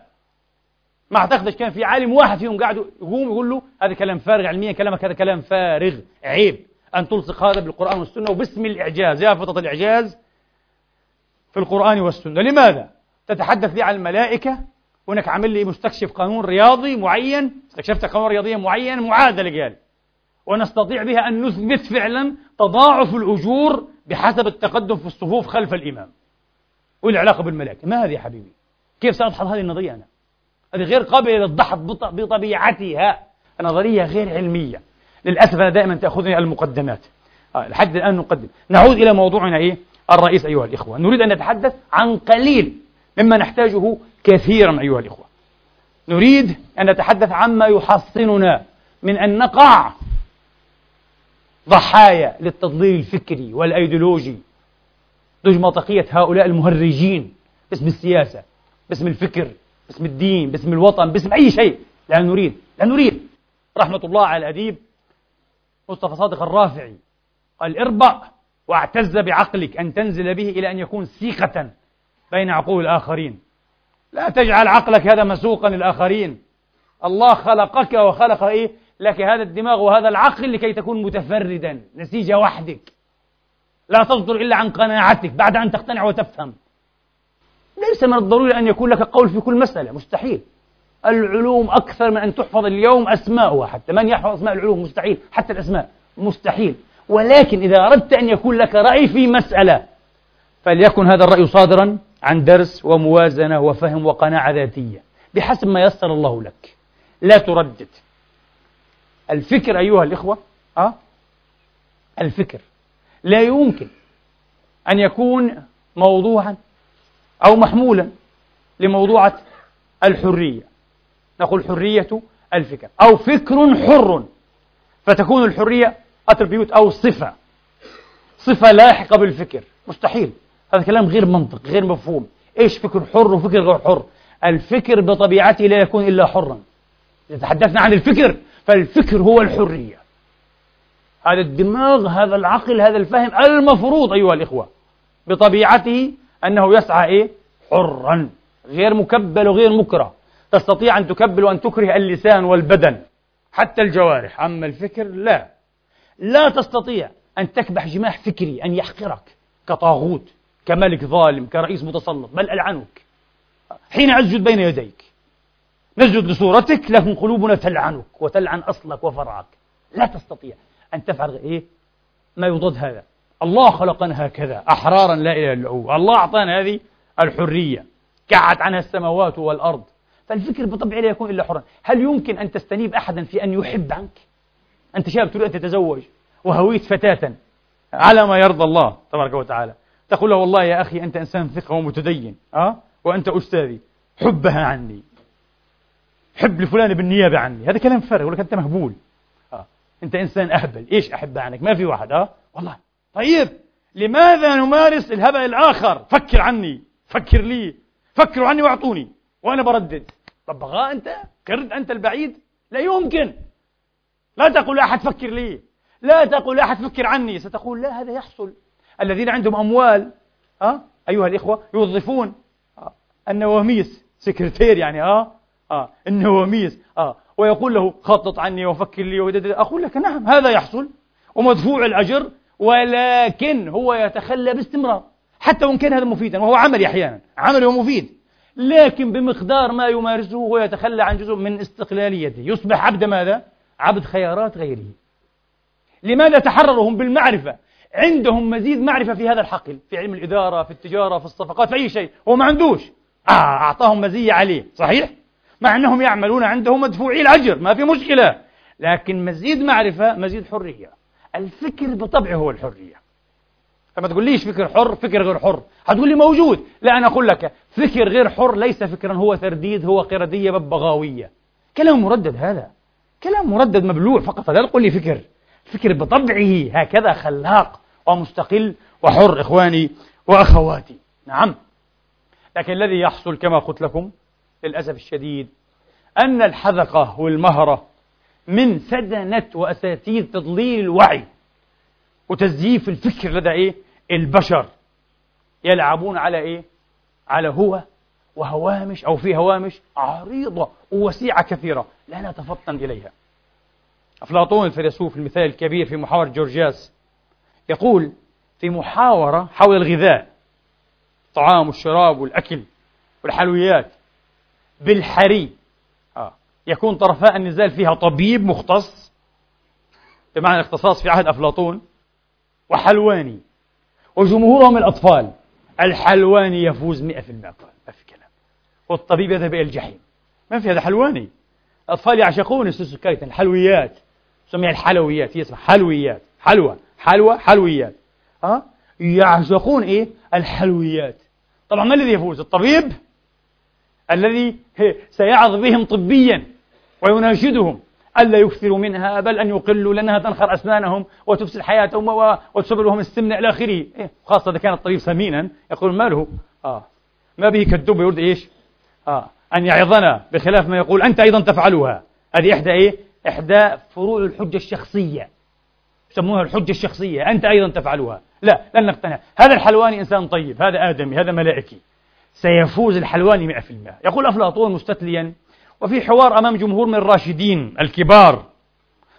ما أعتقدش كان في عالم واحد فيهم قاعد يقوم يقول له هذا كلام فارغ علميا كلامك هذا كلام فارغ. عيب. أن تلصق هذا بالقرآن والسنة وباسم الإعجاز يا فطة الإعجاز. في القرآن والسنة. لماذا؟ تتحدث لي عن الملائكة؟ وانك عامل لي مستكشف قانون رياضي معين استكشفت قانون رياضي معين معادلة قال ونستطيع بها أن نثبت فعلا تضاعف الأجور بحسب التقدم في الصفوف خلف الإمام. والعلاقة بالملائكة؟ ما هذه يا حبيبي؟ كيف سأدحض هذه النظرية أنا؟ هذه غير قابلة للدحض بطبيعتها. نظرية غير علمية. للأسف أنا دائما تأخذني المقدمات. آه، لحد الآن نقدم. نعود إلى موضوعنا إيه؟ الرئيس أيها الإخوة. نريد أن نتحدث عن قليل مما نحتاجه كثيرا أيها الإخوة. نريد أن نتحدث عما يحصننا من أن نقع ضحايا للتضليل الفكري والأيديولوجي. دجمطقية هؤلاء المهرجين باسم السياسة باسم الفكر باسم الدين باسم الوطن باسم أي شيء. لا نريد لا نريد. رحمة الله على الأديب مصطفى صادق الرافعي قال أربع واعتز بعقلك أن تنزل به إلى أن يكون سيقة بين عقول الآخرين. لا تجعل عقلك هذا مسوقا للآخرين. الله خلقك وخلق إيه؟ لك هذا الدماغ وهذا العقل لكي تكون متفردا. نسيج وحدك. لا تصدر إلا عن قناعتك بعد أن تقتنع وتفهم. ليس من الضروري أن يكون لك قول في كل مسألة. مستحيل. العلوم أكثر من أن تحفظ اليوم أسماؤها. حتى من يحفظ أسماء العلوم؟ مستحيل. حتى الأسماء. مستحيل. ولكن إذا أردت أن يكون لك رأي في مسألة فليكن هذا الرأي صادرا عن درس وموازنة وفهم وقناعة ذاتية. بحسب ما يسر الله لك. لا تردد. الفكر أيها الإخوة أه؟ الفكر. لا يمكن أن يكون موضوعا أو محمولا لموضوعة الحرية. نقول حرية الفكر. أو فكر حر. فتكون الحرية أتربيوت أو صفة. صفة لاحقة بالفكر. مستحيل. هذا كلام غير منطق غير مفهوم. إيش فكر حر وفكر غير حر؟ الفكر بطبيعته لا يكون إلا حرا. إذا تحدثنا عن الفكر فالفكر هو الحرية. هذا الدماغ هذا العقل هذا الفهم المفروض أيها الإخوة. بطبيعته أنه يسعى إيه؟ حرا. غير مكبل وغير مكره. تستطيع أن تكبل وأن تكره اللسان والبدن. حتى الجوارح. أما الفكر لا. لا تستطيع أن تكبح جماح فكري أن يحقرك كطاغوت كملك ظالم كرئيس متسلط بل ألعنك حين أسجد بين يديك نسجد لصورتك لكن قلوبنا تلعنك وتلعن أصلك وفرعك. لا تستطيع أن تفعل إيه؟ ما يضاد هذا. الله خلقنا هكذا أحرارا لا إله إلا هو. الله أعطانا هذه الحرية كعت عنها السماوات والأرض. فالفكر بطبعه لا يكون إلا حرا. هل يمكن أن تستنيب أحدا في أن يحب عنك؟ أنت شاب تريد أن تتزوج وهويت فتاة على ما يرضى الله تبارك وتعالى. تقول له والله يا أخي أنت إنسان ثقة ومتدين أه؟ وأنت أستاذي حبها عني. حب لفلان بالنيابة عني. هذا كلام فارغ ولك أنت مهبول. أه؟ أنت إنسان أهبل. إيش أحب عنك؟ ما في واحد أه؟ والله. طيب لماذا نمارس الهبل الآخر؟ فكر عني فكر لي فكروا عني وأعطوني وأنا بردد بغاء أنت كرد أنت البعيد لا يمكن. لا تقول أحد فكر لي لا تقول أحد فكر عني ستقول لا هذا يحصل الذين عندهم أموال أه؟ أيها الإخوة يوظفون أه؟ النواميس سكرتير يعني أه؟ آه النواميس آه ويقول له خطط عني وفكر لي أقول لك نعم هذا يحصل ومدفوع الأجر ولكن هو يتخلى باستمرار حتى وإن كان هذا مفيدا وهو عملي أحيانا عمله مفيد لكن بمقدار ما يمارسه هو يتخلى عن جزء من استقلاليته يصبح عبد ماذا؟ عبد خيارات غيره. لماذا تحررهم بالمعرفة؟ عندهم مزيد معرفة في هذا الحقل في علم الإدارة في التجارة في الصفقات في أي شيء. هو ما عندوش. آه أعطاهم مزية عليه. صحيح؟ مع أنهم يعملون عندهم مدفوعي الأجر ما في مشكلة. لكن مزيد معرفة مزيد حرية. الفكر بطبعه هو الحرية. فما تقوليش فكر حر فكر غير حر. هتقول لي موجود. لا أنا أقول لك فكر غير حر ليس فكرا هو ترديد هو قردية ببغاوية. كلام مردد هذا. كلام مردد مبلوع فقط لا تقول لي فكر. فكر بطبعه هكذا خلاق ومستقل وحر إخواني وأخواتي. نعم. لكن الذي يحصل كما قلت لكم للأسف الشديد أن الحذقة والمهرة من سدنة وأساتيذ تضليل الوعي وتزييف الفكر لدى إيه؟ البشر. يلعبون على إيه؟ على هو؟ وهوامش أو في هوامش عريضة ووسيعة كثيرة لا نتفطن إليها أفلاطون الفيلسوف المثال الكبير في محاورة جورجياس يقول في محاورة حول الغذاء الطعام والشراب والأكل والحلويات بالحري آه. يكون طرفاء النزال فيها طبيب مختص بمعنى الاختصاص في عهد أفلاطون وحلواني وجمهورهم الأطفال الحلواني يفوز مئة في المئة ما في كلام والطبيب يذهب إلى الجحيم. ما في هذا حلواني. الأطفال يعشقون السكريت الحلويات. تسميها الحلويات هي اسمها حلويات. حلوى حلوى حلويات. أه؟ يعشقون إيه؟ الحلويات. طبعا ما الذي يفوز؟ الطبيب الذي سيعظ بهم طبيا ويناشدهم. ألا يكثروا منها بل أن يقلوا لأنها تنخر أسنانهم وتفسد حياتهم وتسبب لهم السمنة إلى آخره. إيه؟ خاصة إذا كان الطبيب سمينا يقول ما له آه. ما به كالدب يرد إيش؟ آه. أن يعظنا بخلاف ما يقول أنت أيضا تفعلها. هذه إحدى إيه؟ إحدى فروع الحجة الشخصية. يسموها الحجة الشخصية. أنت أيضا تفعلها. لا لن نقتنع. هذا الحلواني إنسان طيب هذا آدمي هذا ملائكي. سيفوز الحلواني مئة في المئة. يقول أفلاطون مستتليا وفي حوار أمام جمهور من الراشدين الكبار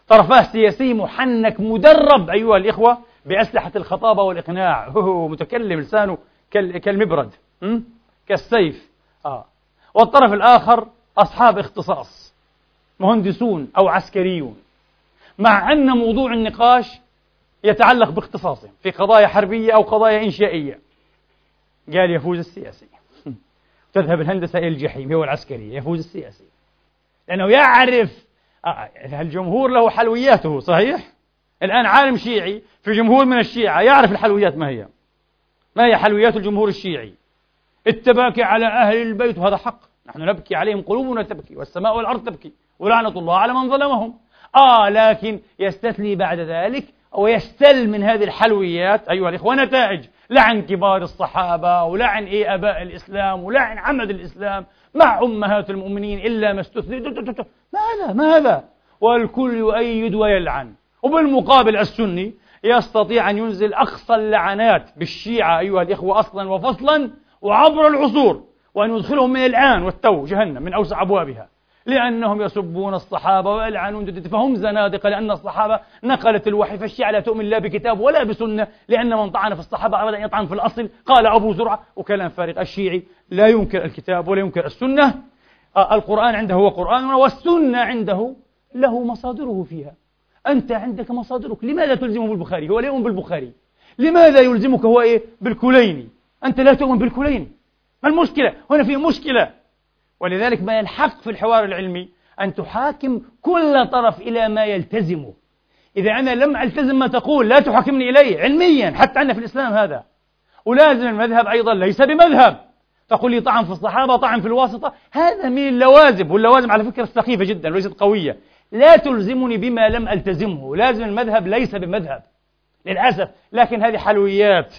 طرفاه سياسي محنك مدرب أيها الإخوة بأسلحة الخطابة والإقناع. هو متكلم لسانه كالمبرد. كالسيف. آه. والطرف الآخر أصحاب اختصاص مهندسون أو عسكريون مع أن موضوع النقاش يتعلق باختصاصهم في قضايا حربية أو قضايا إنشائية. قال يفوز السياسي. تذهب الهندسة إلى الجحيم هو العسكري يفوز السياسي. لأنه يعرف آه، الجمهور له حلوياته؟ صحيح؟ الآن عالم شيعي في جمهور من الشيعة يعرف الحلويات ما هي. ما هي حلويات الجمهور الشيعي؟ التباكي على أهل البيت وهذا حق. نحن نبكي عليهم قلوبنا تبكي والسماء والأرض تبكي ولعنة الله على من ظلمهم. آه لكن يستثني بعد ذلك ويستل من هذه الحلويات أيها الإخوة نتائج. لعن كبار الصحابة ولعن إيه أباء الإسلام ولعن عمد الإسلام مع أمهات المؤمنين إلا ما استثني. ما هذا ما هذا والكل يؤيد ويلعن. وبالمقابل السني يستطيع أن ينزل أقصى اللعنات بالشيعة أيها الإخوة أصلا وفصلا وعبر العصور وأن يدخلهم من الآن والتو جهنم من أوسع أبوابها. لأنهم يسبون الصحابة ويلعنون فهم زنادقة لأن الصحابة نقلت الوحي فالشيعة لا تؤمن لا بكتاب ولا بسنة لأن من طعن في الصحابة أبدا يطعن في الأصل. قال أبو زرعة وكلام فارغ الشيعي لا ينكر الكتاب ولا ينكر السنة. آه، القرآن عنده هو قرآن والسنة عنده له مصادره فيها. أنت عندك مصادرك. لماذا تلزمه بالبخاري؟ هو لا يؤمن بالبخاري. لماذا يلزمك هو إيه؟ بالكليني. أنت لا تؤمن بالكليني ما المشكلة؟ هنا في مشكلة. ولذلك ما الحق في الحوار العلمي أن تحاكم كل طرف إلى ما يلتزمه. إذا أنا لم ألتزم ما تقول لا تحاكمني إليه علميا حتى عندنا في الإسلام هذا. ولازم المذهب أيضا ليس بمذهب. تقول لي طعن في الصحابة طعن في الواسطة. هذا من اللوازم واللوازم على فكرة سخيفة جدا وليست قوية. لا تلزمني بما لم ألتزمه. لازم المذهب ليس بمذهب. للأسف. لكن هذه حلويات.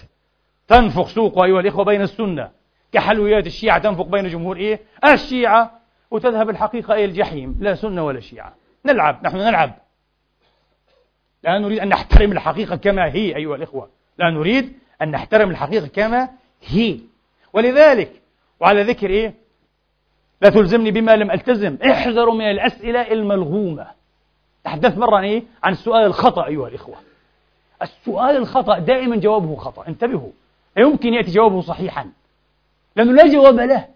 تنفخ سوقها أيها الإخوة بين السنة. كحلويات الشيعة تنفق بين جمهور إيه؟ الشيعة. وتذهب الحقيقة إلى الجحيم. لا سنة ولا شيعة. نلعب. نحن نلعب. لا نريد أن نحترم الحقيقة كما هي أيها الإخوة. لا نريد أن نحترم الحقيقة كما هي. ولذلك وعلى ذكر إيه؟ لا تلزمني بما لم ألتزم. احذروا من الأسئلة الملغومة. تحدثت مرة عن إيه؟ عن السؤال الخطأ أيها الإخوة. السؤال الخطأ دائما جوابه خطأ. انتبهوا. لا يمكن يأتي جوابه صحيحا. لأنه لا جواب له.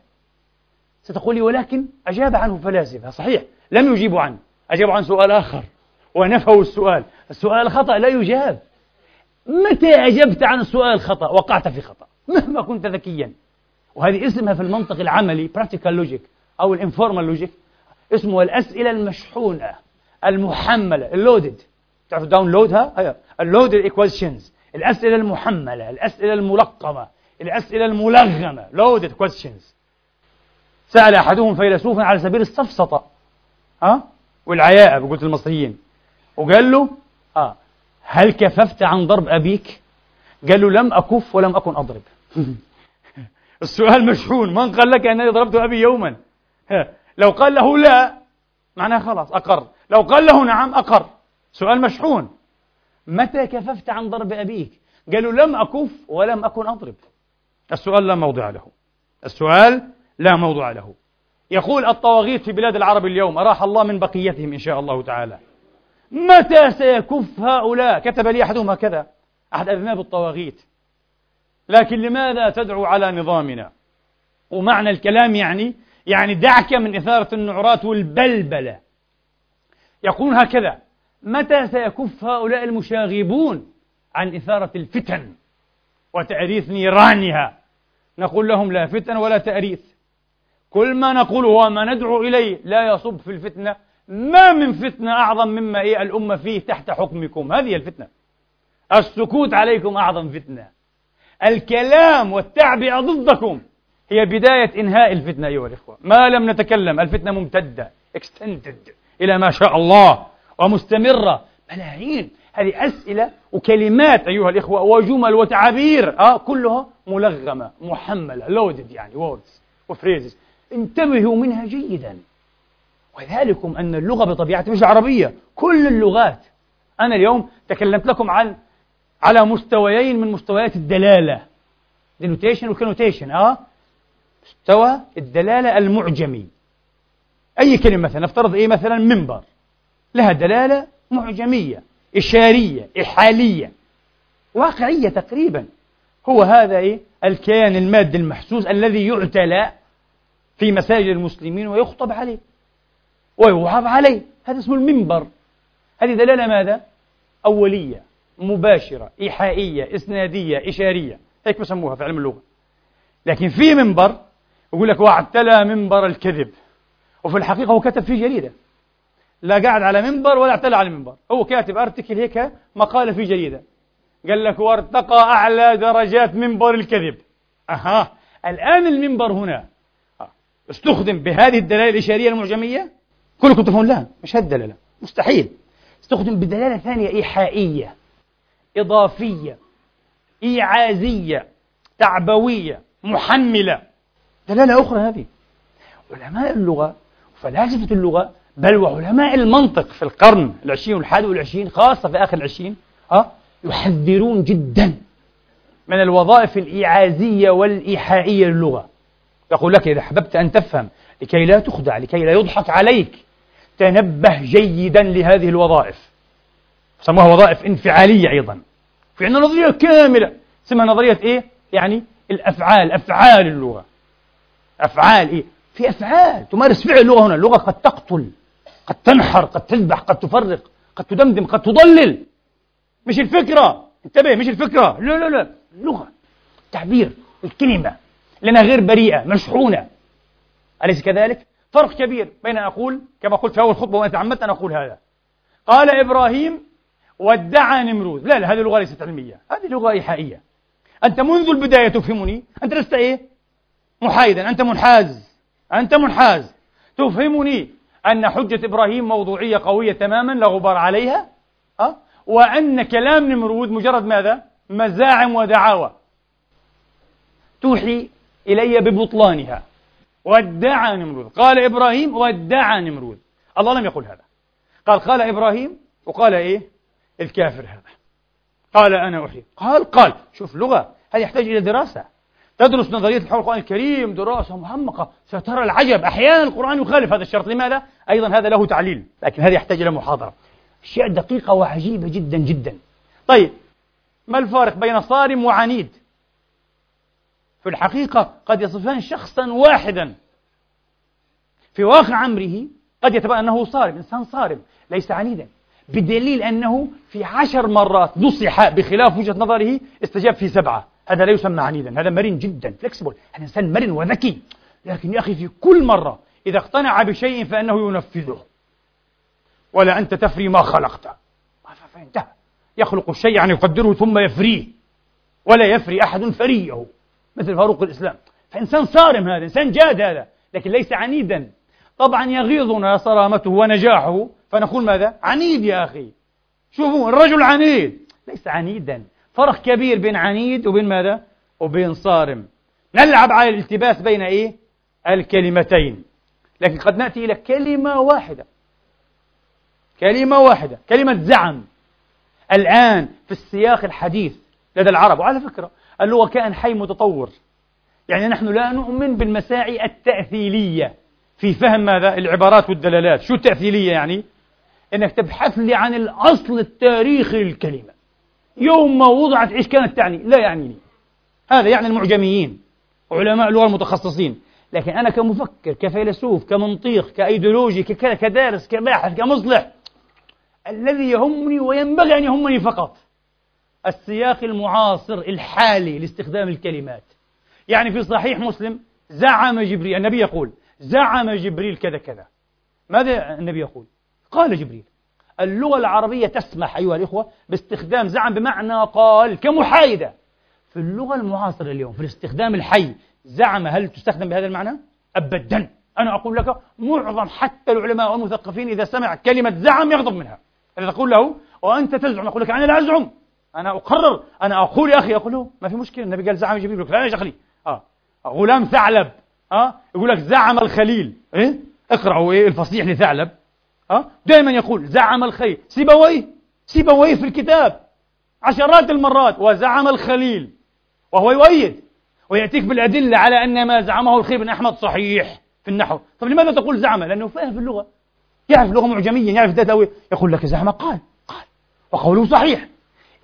ستقول لي ولكن أجاب عنه. فلاسفة صحيح. لم يجيبوا عنه. أجابوا عن سؤال آخر. ونفوا السؤال. السؤال الخطأ لا يجاب. متى أجبت عن السؤال الخطأ وقعت في خطأ. مهما كنت ذكيا. وهذه اسمها في المنطق العملي practical logic أو ال informal logic اسمه الأسئلة المشحونة المحملة ال loaded تعرف download ها؟ ال loaded questions الأسئلة المحملة الأسئلة الملقمة الأسئلة الملغمة loaded questions. سأل أحدهم فيلسوفا على سبيل السفسطة. ها؟ والعياقة بقولة المصريين. وقال له آه هل كففت عن ضرب أبيك؟ قال له لم أكف ولم أكن أضرب. السؤال مشحون. من قال لك أنني ضربت أبي يوما؟ لو قال له لا معناه خلاص أقر. لو قال له نعم أقر. سؤال مشحون. متى كففت عن ضرب أبيك؟ قالوا لم أكف ولم أكن أضرب. السؤال لا موضع له. السؤال لا موضع له. يقول الطواغيت في بلاد العرب اليوم أراح الله من بقيتهم إن شاء الله تعالى. متى سيكف هؤلاء؟ كتب لي أحدهم هكذا. أحد أذناب الطواغيت. لكن لماذا تدعو على نظامنا؟ ومعنى الكلام يعني يعني دعك من إثارة النعرات والبلبلة. يقول هكذا متى سيكف هؤلاء المشاغبون عن إثارة الفتن وتأريث نيرانها؟ نقول لهم لا فتن ولا تأريث كل ما نقوله وما ندعو إليه لا يصب في الفتنة. ما من فتنة أعظم مما إيه الأمة فيه تحت حكمكم. هذه الفتنة. السكوت عليكم أعظم فتنة. الكلام والتعبئة ضدكم هي بداية إنهاء الفتنة أيها الإخوة. ما لم نتكلم. الفتنة ممتدة. extended إلى ما شاء الله. ومستمرة. ملايين. هذه أسئلة وكلمات أيها الإخوة وجمل وتعابير. آه كلها ملغمة محملة لودد يعني ووردز و phrases انتبهوا منها جيدا. وذلكم أن اللغة بطبيعتها مش العربية كل اللغات. أنا اليوم تكلمت لكم عن على مستويين من مستويات الدلالة. denotation و connotation آه. مستوى الدلالة المعجمي. أي كلمة مثلا نفترض إيه مثلا؟ منبر. لها دلالة معجمية إشارية إحالية واقعية تقريبا. هو هذا إيه؟ الكيان المادي المحسوس الذي يعتلى في مساجد المسلمين ويخطب عليه ويوعظ عليه. هذا اسمه المنبر. هذه دلالة ماذا؟ أولية مباشرة إيحائية إسنادية إشارية. هيك بسموها في علم اللغة. لكن في منبر يقول لك واعتلى منبر الكذب. وفي الحقيقة هو كتب في جريدة. لا قاعد على منبر ولا اعتلى على منبر. هو كاتب ارتكل هيك مقالة في جريدة قال لك وارتقى أعلى درجات منبر الكذب. أها. الآن المنبر هنا. استخدم بهذه الدلالة الإشارية المعجمية؟ كلكم تفهمون؟ لا. مش هالدلالة مستحيل. استخدم بدلالة ثانية إيحائية إضافية إيعازية تعبوية محملة. دلالة أخرى هذه. علماء اللغة وفلاسفة اللغة بل وعلماء المنطق في القرن العشرين والحادي والعشرين خاصة في آخر العشرين ها يحذرون جدا من الوظائف الإيعازية والإيحائية للغة. يقول لك إذا أحببت أن تفهم لكي لا تخدع لكي لا يضحك عليك تنبه جيدا لهذه الوظائف. سموها وظائف انفعالية أيضا. في عندنا نظرية كاملة اسمها نظرية إيه؟ يعني الأفعال أفعال اللغة. أفعال إيه؟ في أفعال تمارس فعل اللغة هنا اللغة قد تقتل. قد تنحر قد تذبح قد تفرق قد تدمدم قد تضلل. مش الفكرة. انتبه مش الفكرة. لا لا لا. اللغة التعبير الكلمة. لأنها غير بريئة مشحونة. أليس كذلك؟ فرق كبير بين أن أقول كما قلت في أول خطبة وأنا تعمدت أن أقول هذا. قال إبراهيم وادعى نمرود. لا لا هذه اللغة ليست علمية. هذه لغة إيحائية أنت منذ البداية تفهمني. أنت لست إيه؟ محايدا. أنت منحاز. أنت منحاز. تفهمني أن حجة إبراهيم موضوعية قوية تماما لا غبار عليها أه؟ وأن كلام نمرود مجرد ماذا؟ مزاعم ودعاوى توحي إلي ببطلانها. وادعى نمرود قال إبراهيم وادعى نمرود الله لم يقل هذا. قال قال إبراهيم وقال إيه؟ الكافر هذا. قال أنا أحيي. قال قال. شوف لغة. هذا يحتاج إلى دراسة؟ تدرس نظرية الحول القرآن الكريم دراسة معمقة سترى العجب. أحيانا القرآن يخالف هذا الشرط. لماذا؟ أيضا هذا له تعليل. لكن هذا يحتاج إلى محاضرة. أشياء دقيقة وعجيبة جدا جدا. طيب ما الفارق بين صارم وعنيد؟ في الحقيقة قد يصفان شخصا واحدا. في واقع أمره قد يتبين أنه صارم. إنسان صارم ليس عنيدا. بدليل أنه في عشر مرات نصح بخلاف وجهة نظره استجاب في سبعة. هذا لا يسمى عنيدا هذا مرن جدا فلكسبل هذا إنسان مرن وذكي. لكن يا أخي في كل مرة إذا اقتنع بشيء فإنه ينفذه. ولا أنت تفري ما خلقت. فانتهى. يخلق الشيء يعني يقدره ثم يفريه. ولا يفري أحد فريه. مثل فاروق الإسلام. فإنسان صارم هذا إنسان جاد هذا. لكن ليس عنيدا. طبعا يغيظنا صرامته ونجاحه. فنقول ماذا؟ عنيد يا أخي. شوفوا الرجل عنيد. ليس عنيدا. فرق كبير بين عنيد وبين ماذا؟ وبين صارم نلعب على الالتباس بين إيه؟ الكلمتين لكن قد نأتي إلى كلمة واحدة كلمة واحدة كلمة زعم الآن في السياق الحديث لدى العرب وعلى فكرة اللغة كائن حي متطور يعني نحن لا نؤمن بالمساعي التأثيلية في فهم ماذا؟ العبارات والدلالات شو التأثيلية يعني؟ إنك تبحث لي عن الأصل التاريخي للكلمة يوم ما وضعت إيش كانت تعني لا يعنيني. هذا يعني المعجميين علماء اللغة المتخصصين. لكن أنا كمفكر كفيلسوف كمنطيق كإيديولوجي ككذا كدارس كباحث كمصلح الذي يهمني وينبغي أن يهمني فقط السياق المعاصر الحالي لاستخدام الكلمات. يعني في صحيح مسلم زعم جبريل النبي يقول زعم جبريل كذا كذا. ماذا النبي يقول؟ قال جبريل اللغة العربية تسمح أيها الإخوة باستخدام زعم بمعنى قال كمحايدة. في اللغة المعاصرة اليوم في الاستخدام الحي زعم هل تستخدم بهذا المعنى؟ أبدا. أنا أقول لك معظم حتى العلماء والمثقفين إذا سمع كلمة زعم يغضب منها. إذا تقول له وأنت تزعم يقول لك أنا لا أزعم. أنا أقرر أنا أقول يا أخي أقول له ما في مشكلة النبي قال زعم جبريل لا يا أخي آه. غلام ثعلب. آه. يقول لك زعم الخليل. إيه؟ اقرأوا إيه الفصيح لثعلب. آه؟ دائما يقول زعم الخليل. سيبويه سيبويه في الكتاب. عشرات المرات وزعم الخليل. وهو يؤيد ويأتيك بالأدلة على أن ما زعمه الخليل بن أحمد صحيح في النحو. طب لماذا تقول زعم؟ لأنه فاهم في اللغة. يعرف اللغة معجميا يعرف التأويل يقول لك زعم قال قال. وقوله صحيح.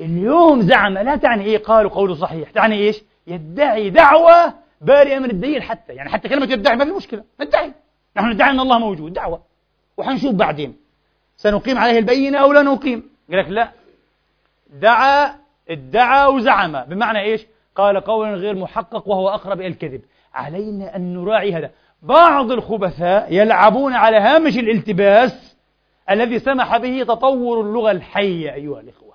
اليوم زعم لا تعني إيه؟ قال وقوله صحيح. تعني إيش؟ يدعي دعوة بارئة من الدليل حتى. يعني حتى كلمة يدعي ما في مشكلة. ندعي نحن ندعي أن الله موجود. دعوة. وحنشوف بعدين. سنقيم عليه البينة أو لا نقيم؟ قال لك لا. دعا ادعى وزعم. بمعنى إيش؟ قال قولا غير محقق وهو أقرب إلى الكذب. علينا أن نراعي هذا. بعض الخبثاء يلعبون على هامش الالتباس الذي سمح به تطور اللغة الحية أيها الإخوة.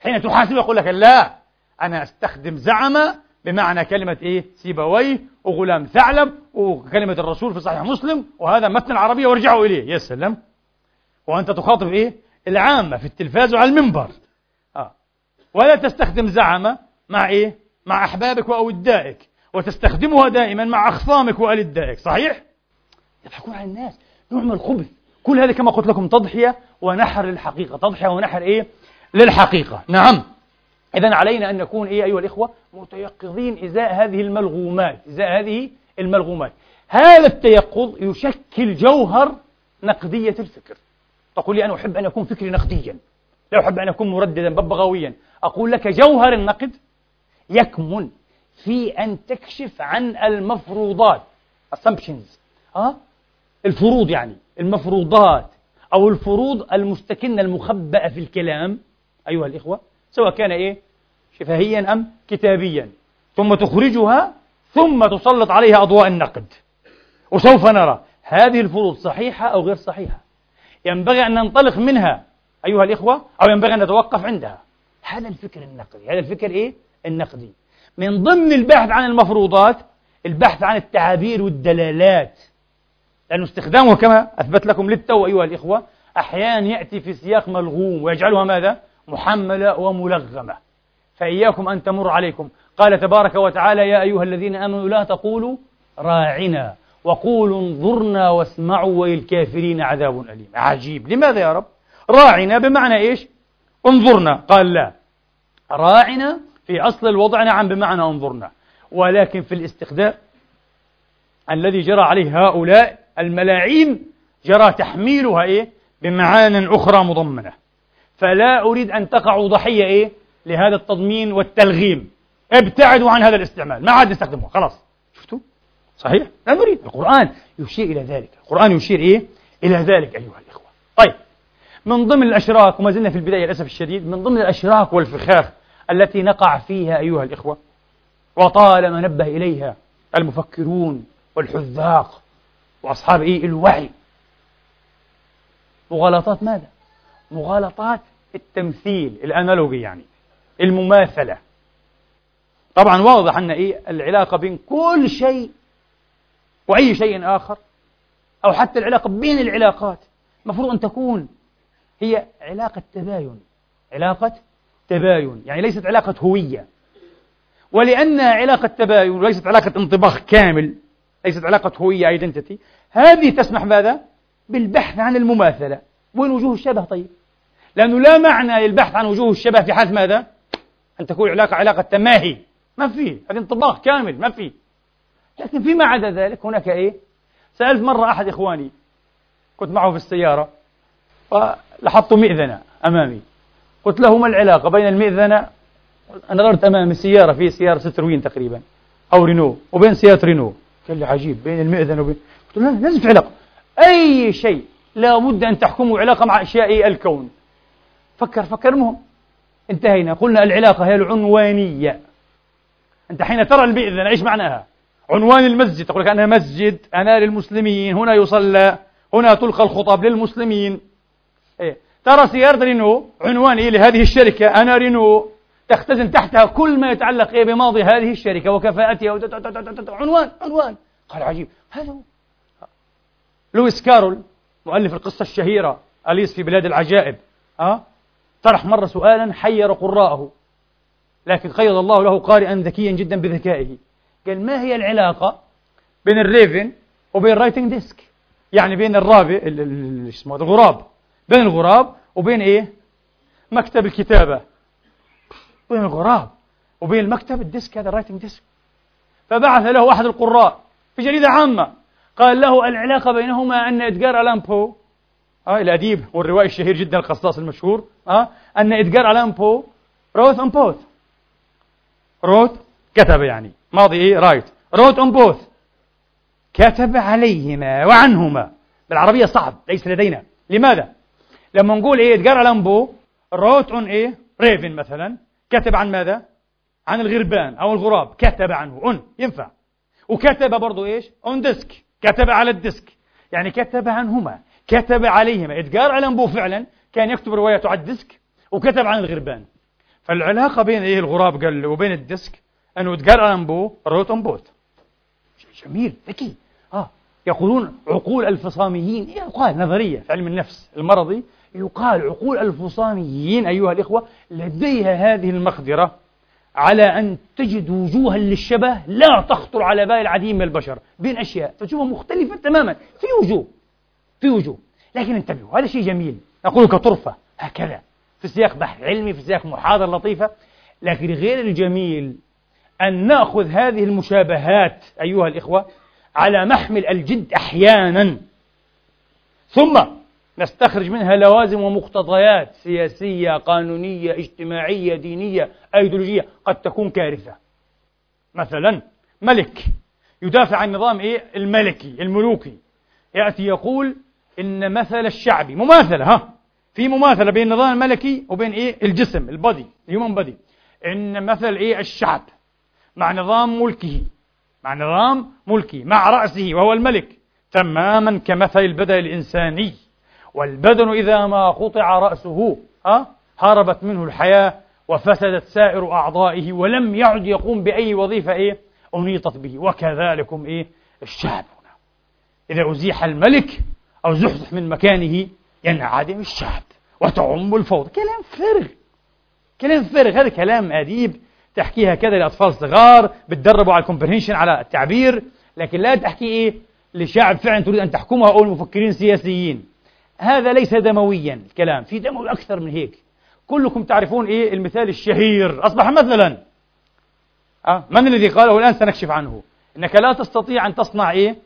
حين تحاسب يقول لك لا أنا أستخدم زعم بمعنى كلمة إيه؟ سيبويه. وغلام ثعلب وكلمة الرسول في صحيح مسلم وهذا متن العربية وارجعوا إليه. يا سلام. وأنت تخاطب إيه؟ العامة في التلفاز وعلى المنبر. آه. ولا تستخدم زعم مع إيه؟ مع أحبابك وأودائك. وتستخدمها دائما مع أخصامك وألدائك. صحيح؟ يضحكون على الناس. نوع من الخبث. كل هذا كما قلت لكم تضحية ونحر للحقيقة. تضحية ونحر إيه؟ للحقيقة. نعم. إذا علينا أن نكون إيه أيها الإخوة؟ متيقظين إزاء هذه الملغومات إزاء هذه الملغومات. هذا التيقظ يشكل جوهر نقدية الفكر. تقول لي أنا أحب أن يكون فكري نقديا لا أحب أن أكون مرددا ببغاويا أقول لك جوهر النقد يكمن في أن تكشف عن المفروضات assumptions أه؟ الفروض يعني المفروضات أو الفروض المستكنة المخبأة في الكلام أيها الإخوة. سواء كان إيه؟ شفهيا أم كتابيا. ثم تخرجها ثم تسلط عليها أضواء النقد. وسوف نرى هذه الفروض صحيحة أو غير صحيحة. ينبغي أن ننطلق منها أيها الإخوة أو ينبغي أن نتوقف عندها. هذا الفكر النقدي. هذا الفكر إيه؟ النقدي. من ضمن البحث عن المفروضات البحث عن التعابير والدلالات. لأن استخدامه كما أثبت لكم للتو أيها الإخوة أحيانا يأتي في سياق ملغوم. ويجعلها ماذا؟ محملة وملغمة. فإياكم أن تمر عليكم. قال تبارك وتعالى يا أيها الذين آمنوا لا تقولوا راعنا وقولوا انظرنا واسمعوا وللكافرين عذاب أليم. عجيب. لماذا يا رب؟ راعنا بمعنى إيش؟ انظرنا. قال لا. راعنا في أصل الوضع نعم بمعنى انظرنا. ولكن في الاستخدام الذي جرى عليه هؤلاء الملاعين جرى تحميلها إيه؟ بمعان أخرى مضمنة. فلا أريد أن تقعوا ضحية إيه؟ لهذا التضمين والتلغيم. ابتعدوا عن هذا الاستعمال. ما عاد نستخدمه. خلاص. شفتوا؟ صحيح؟ لا نريد. القرآن يشير إلى ذلك. القرآن يشير إيه؟ إلى ذلك أيها الإخوة. طيب. من ضمن الأشراك وما زلنا في البداية للأسف الشديد من ضمن الأشراك والفخاخ التي نقع فيها أيها الإخوة وطالما نبه إليها المفكرون والحذاق وأصحاب إيه؟ الوعي مغالطات ماذا؟ مغالطات التمثيل الأنالوجي يعني المماثلة طبعا واضح أن إيه العلاقة بين كل شيء وأي شيء آخر أو حتى العلاقة بين العلاقات المفروض أن تكون هي علاقة تباين علاقة تباين يعني ليست علاقة هوية ولأنها علاقة تباين وليست علاقة انطباق كامل ليست علاقة هوية ايدنتيتي هذه تسمح ماذا؟ بالبحث عن المماثلة وين وجوه الشبه طيب؟ لأنه لا معنى للبحث عن وجوه الشبه في حالة ماذا؟ أن تكون علاقة علاقة تماهي. ما في. هذا انطباق كامل. ما في. لكن فيما عدا ذلك هناك إيه؟ سألت مرة أحد إخواني. كنت معه في السيارة. فلاحظت مئذنة أمامي. قلت له ما العلاقة بين المئذنة؟ نظرت أمامي سيارة في سيارة ستروين تقريبا. أو رينو. وبين سيارة رينو. قال لي عجيب. بين المئذنة وبين قلت له لا لازم في علاقة. أي شيء. لا بد أن تحكمه علاقة مع أشياء الكون. فكر فكر المهم انتهينا. قلنا العلاقة هي العنوانية. أنت حين ترى المئذنة إيش معناها؟ عنوان المسجد. تقول لك أنا مسجد أنا للمسلمين. هنا يصلى هنا تلقى الخطب للمسلمين. إيه؟ ترى سيارة رينو عنوان إيه لهذه الشركة. أنا رينو تختزن تحتها كل ما يتعلق إيه بماضي هذه الشركة وكفاءتها عنوان عنوان. قال عجيب. هذا هو. لويس كارول مؤلف القصة الشهيرة أليس في بلاد العجائب. أه؟ طرح مرة سؤالا حير قراءه لكن قيض الله له قارئا ذكيا جدا بذكائه. قال ما هي العلاقة بين ال raven وبين ال writing desk يعني بين الرابع اسمه الغراب. بين الغراب وبين إيه؟ مكتب الكتابة. بين الغراب وبين المكتب ال desk هذا ال writing desk فبعث له أحد القراء في جريدة عامة قال له العلاقة بينهما أن إدغار ألان بو آه الأديب والروائي الشهير جدا القصاص المشهور. آه أن إدغار ألان بو wrote on both. wrote كتب يعني ماضي إيه؟ write. wrote on both. كتب عليهما وعنهما. بالعربية صعب ليس لدينا. لماذا؟ لما نقول إيه إدغار ألان بو wrote on إيه؟ raven مثلا. كتب عن ماذا؟ عن الغربان أو الغراب. كتب عنه. on ينفع. وكتب برضو إيش؟ on desk. كتب على ال desk. يعني كتب عنهما. كتب عليهما إدغار ألان بو فعلا كان يكتب روايته على ال desk وكتب عن الغربان. فالعلاقة بين إيه الغراب قال وبين ال desk؟ أنه إدغار ألان بو wrote on both جميل ذكي. آه يقولون عقول الفصاميين يقال نظرية في علم النفس المرضي. يقال عقول الفصاميين أيها الإخوة لديها هذه المقدرة على أن تجد وجوها للشبه لا تخطر على بال العديد من البشر. بين أشياء تشوفها مختلفة تماما في وجوه. في وجوه لكن انتبهوا هذا شيء جميل. أقول كطرفة هكذا. في سياق بحث علمي في سياق محاضرة لطيفة. لكن غير الجميل أن نأخذ هذه المشابهات أيها الإخوة على محمل الجد أحيانا. ثم نستخرج منها لوازم ومقتضيات سياسية قانونية اجتماعية دينية أيديولوجية. قد تكون كارثة. مثلا ملك. يدافع عن النظام إيه؟ الملكي الملوكي. يأتي يقول إن مثل الشعبي مماثلة ها؟ في مماثلة بين النظام الملكي وبين إيه؟ الجسم البدي الهيومن بدي إن مثل إيه؟ الشعب مع نظام ملكه مع نظام ملكي مع رأسه وهو الملك تماما كمثل البدن الإنساني. والبدن إذا ما قطع رأسه ها؟ هربت منه الحياة وفسدت سائر أعضائه ولم يعد يقوم بأي وظيفة إيه؟ أنيطت به. وكذلكم إيه؟ الشعب هنا. إذا أزيح الملك أو زحزح من مكانه ينعدم الشعب وتعم الفوضى. كلام فارغ كلام فارغ هذا كلام أديب. تحكيها كذا لأطفال صغار بتدربوا على ال comprehension على التعبير. لكن لا تحكي إيه لشعب فعلا تريد أن تحكمه أو المفكرين السياسيين. هذا ليس دمويا الكلام. في دموي أكثر من هيك. كلكم تعرفون إيه المثال الشهير. أصبح مثلا. أه؟ من الذي قاله الآن؟ سنكشف عنه. إنك لا تستطيع أن تصنع إيه؟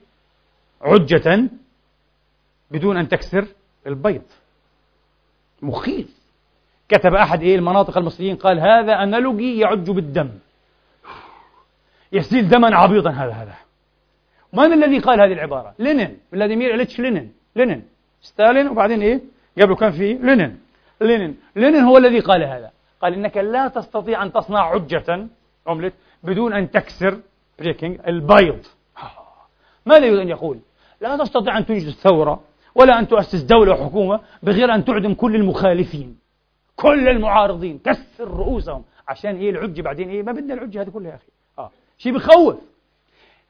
عجة بدون أن تكسر البيض. مخيف. كتب أحد إيه المناطقة المصريين قال هذا analogy يعج بالدم. يسيل دما عبيطا هذا هذا. من الذي قال هذه العبارة؟ لينين. فلاديمير إليتش لينين. لينين. ستالين وبعدين إيه؟ قبله كان في لينين. لينين. لينين هو الذي قال هذا. قال إنك لا تستطيع أن تصنع عجة أومليت بدون أن تكسر breaking البيض. ماذا يريد أن يقول؟ لا تستطيع أن تنجز ثورة ولا أن تؤسس دولة وحكومة بغير أن تعدم كل المخالفين كل المعارضين كسر رؤوسهم. عشان إيه العجة؟ بعدين إيه؟ ما بدنا العجة هذه كلها يا أخي. آه. شيء بخوف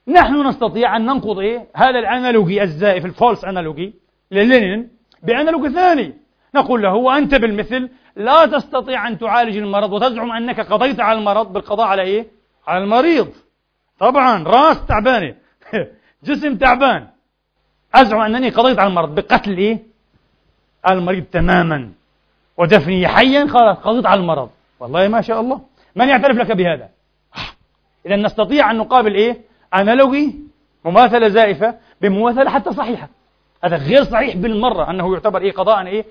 نحن نستطيع أن ننقض إيه؟ هذا ال analogy الزائف ال false analogy للينين ب analogy ثاني. نقول له وانت بالمثل لا تستطيع أن تعالج المرض وتزعم أنك قضيت على المرض بالقضاء على إيه؟ على المريض. طبعا راس تعبانة. جسم تعبان. أزعم أنني قضيت على المرض بقتل إيه؟ المريض تماما. ودفنه حيا خلاص قضيت على المرض. والله ما شاء الله. من يعترف لك بهذا؟ إذا نستطيع أن نقابل إيه؟ أنالوجي مماثلة زائفة بمماثلة حتى صحيحة. هذا غير صحيح بالمرة أنه يعتبر إيه؟ قضاء إيه؟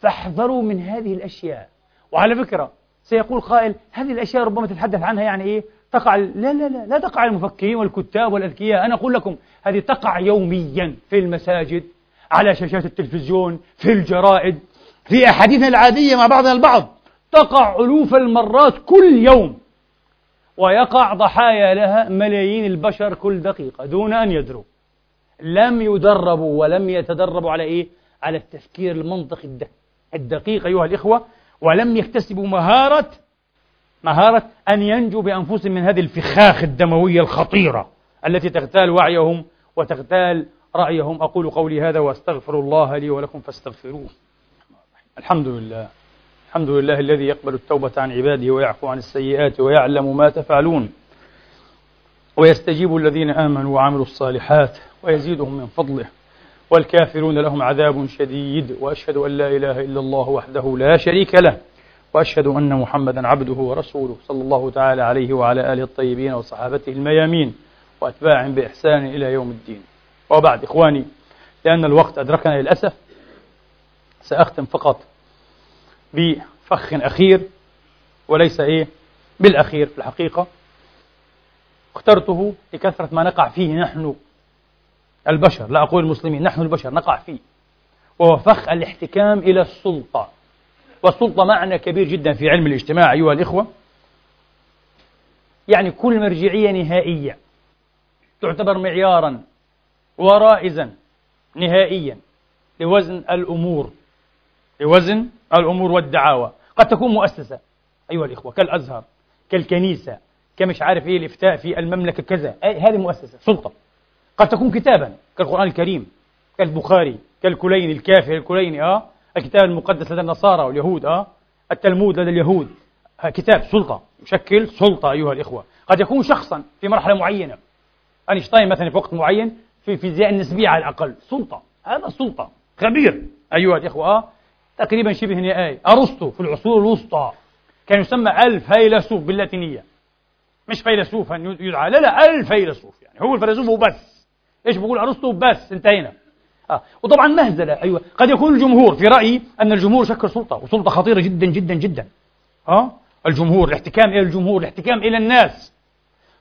فاحذروا من هذه الأشياء. وعلى فكرة سيقول قائل هذه الأشياء ربما تتحدث عنها يعني إيه؟ تقع لا لا لا لا تقع المفكرين والكتاب والأذكياء. أنا أقول لكم هذه تقع يوميا في المساجد على شاشات التلفزيون في الجرائد في أحاديثنا العادية مع بعضنا البعض. تقع ألوف المرات كل يوم. ويقع ضحايا لها ملايين البشر كل دقيقة دون أن يدروا. لم يدربوا ولم يتدربوا على إيه؟ على التفكير المنطقي الدقيق أيها الإخوة ولم يكتسبوا مهارة مهارة أن ينجوا بأنفسهم من هذه الفخاخ الدموية الخطيرة التي تغتال وعيهم وتغتال رأيهم. أقول قولي هذا وأستغفر الله لي ولكم فاستغفروه. الحمد لله. الحمد لله الذي يقبل التوبة عن عباده ويعفو عن السيئات ويعلم ما تفعلون. ويستجيب الذين آمنوا وعملوا الصالحات ويزيدهم من فضله. والكافرون لهم عذاب شديد وأشهد أن لا إله إلا الله وحده لا شريك له. وأشهد أن محمدا عبده ورسوله صلى الله تعالى عليه وعلى آله الطيبين وصحابته الميامين وأتباعهم بإحسان إلى يوم الدين. وبعد إخواني لأن الوقت أدركنا للأسف سأختم فقط بفخ أخير وليس إيه؟ بالأخير في الحقيقة. اخترته لكثرة ما نقع فيه نحن البشر لا أقول المسلمين نحن البشر نقع فيه وهو فخ الاحتكام إلى السلطة. والسلطة معنى كبير جدا في علم الاجتماع أيها الإخوة. يعني كل مرجعية نهائية تعتبر معيارا ورائزا نهائيا لوزن الأمور لوزن الأمور والدعاوى. قد تكون مؤسسة أيها الإخوة كالأزهر كالكنيسة كمش عارف إيه الإفتاء في المملكة كذا. هذه مؤسسة سلطة. قد تكون كتابا كالقرآن الكريم كالبخاري كالكليني الكافي الكليني آه. الكتاب المقدس لدى النصارى واليهود آه؟ التلمود لدى اليهود. كتاب سلطة يشكل سلطة أيها الإخوة. قد يكون شخصا في مرحلة معينة. أينشتاين مثلا في وقت معين في فيزياء النسبية على الأقل. سلطة هذا سلطة خبير أيها الإخوة آه؟ تقريبا شبه نهائي. أرسطو في العصور الوسطى كان يسمى الفيلسوف باللاتينية. مش فيلسوفا يدعى. لا لا الفيلسوف يعني. هو الفيلسوف وبس. إيش بقول أرسطو؟ بس. انتهينا. آه. وطبعا مهزلة أيوه. قد يكون الجمهور في رأيي أن الجمهور شكل سلطة وسلطة خطيرة جدا جدا جدا. آه؟ الجمهور الاحتكام إلى الجمهور الاحتكام إلى الناس.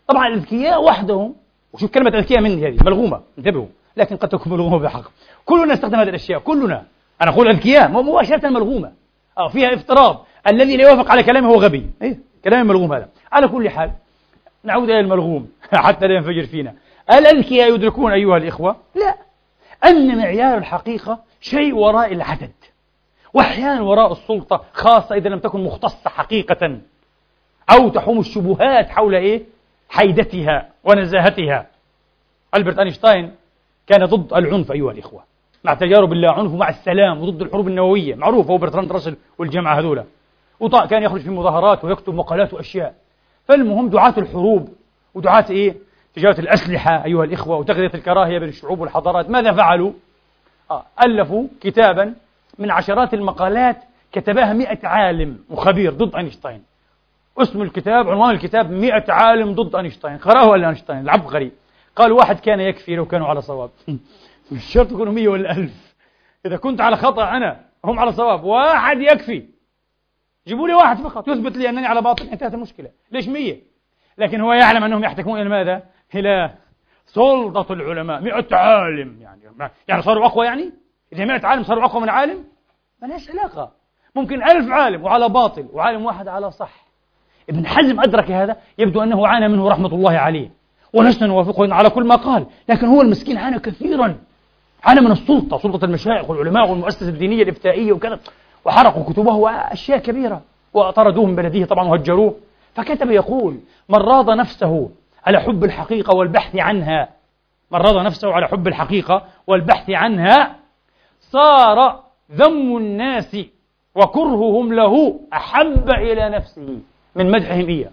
طبعا الأذكياء وحدهم وشوف كلمة أذكياء مني هذه ملغومة انتبهوا. لكن قد تكون ملغومة بحق كلنا نستخدم هذه الأشياء كلنا. أنا أقول أذكياء مباشرة ملغومة. آه فيها افتراض. الذي لا يوافق على كلامه هو غبي. إيه كلام ملغوم هذا. على كل حال نعود إلى الملغوم. حتى لا ينفجر فينا. الأذكياء يدركون أيها الإخوة؟ لا. أن معيار الحقيقة شيء وراء العدد. وأحيانا وراء السلطة خاصة إذا لم تكن مختصة حقيقة. أو تحوم الشبهات حول إيه؟ حيدتها ونزاهتها. ألبرت أينشتاين كان ضد العنف أيها الإخوة. مع تجارب اللا عنف ومع السلام وضد الحروب النووية. معروف هو برتراند راسل والجماعة هذولا. كان يخرج في مظاهرات ويكتب مقالات وأشياء. فالمهم دعاة الحروب ودعاة إيه؟ تجارة الأسلحة أيها الإخوة وتغذية الكراهية بين الشعوب والحضارات ماذا فعلوا؟ آه ألفوا كتابا من عشرات المقالات كتبها مئة عالم وخبير ضد أينشتاين. اسم الكتاب عنوان الكتاب مئة عالم ضد أينشتاين. قرأه أينشتاين؟ العبقري قال واحد كان يكفي لو كانوا على صواب. مش شرط يكونوا مية ولا ألف. إذا كنت على خطأ أنا هم على صواب. واحد يكفي. جيبوا لي واحد فقط. يثبت لي أنني على باطل انتهت المشكلة. ليش مية لكن هو يعلم أنهم يحتكمون إلى ماذا؟ إلى سلطة العلماء. مئة عالم يعني. يعني صاروا أقوى يعني؟ إذا مئة عالم صاروا أقوى من عالم؟ ما لهاش علاقة. ممكن ألف عالم وعلى باطل وعالم واحد على صح. ابن حزم أدرك هذا. يبدو أنه عانى منه رحمة الله عليه. ولسنا نوافقه على كل ما قال. لكن هو المسكين عانى كثيرا. عانى من السلطة. سلطة المشايخ والعلماء والمؤسسة الدينية الإفتائية وكذا. وحرقوا كتبه وأشياء كبيرة. وطردوه من بلده طبعا وهجروه. فكتب يقول من راض نفسه على حب الحقيقة والبحث عنها. من رضى نفسه على حب الحقيقة والبحث عنها. صار ذم الناس وكرههم له أحب إلى نفسه من مدحهم إياه.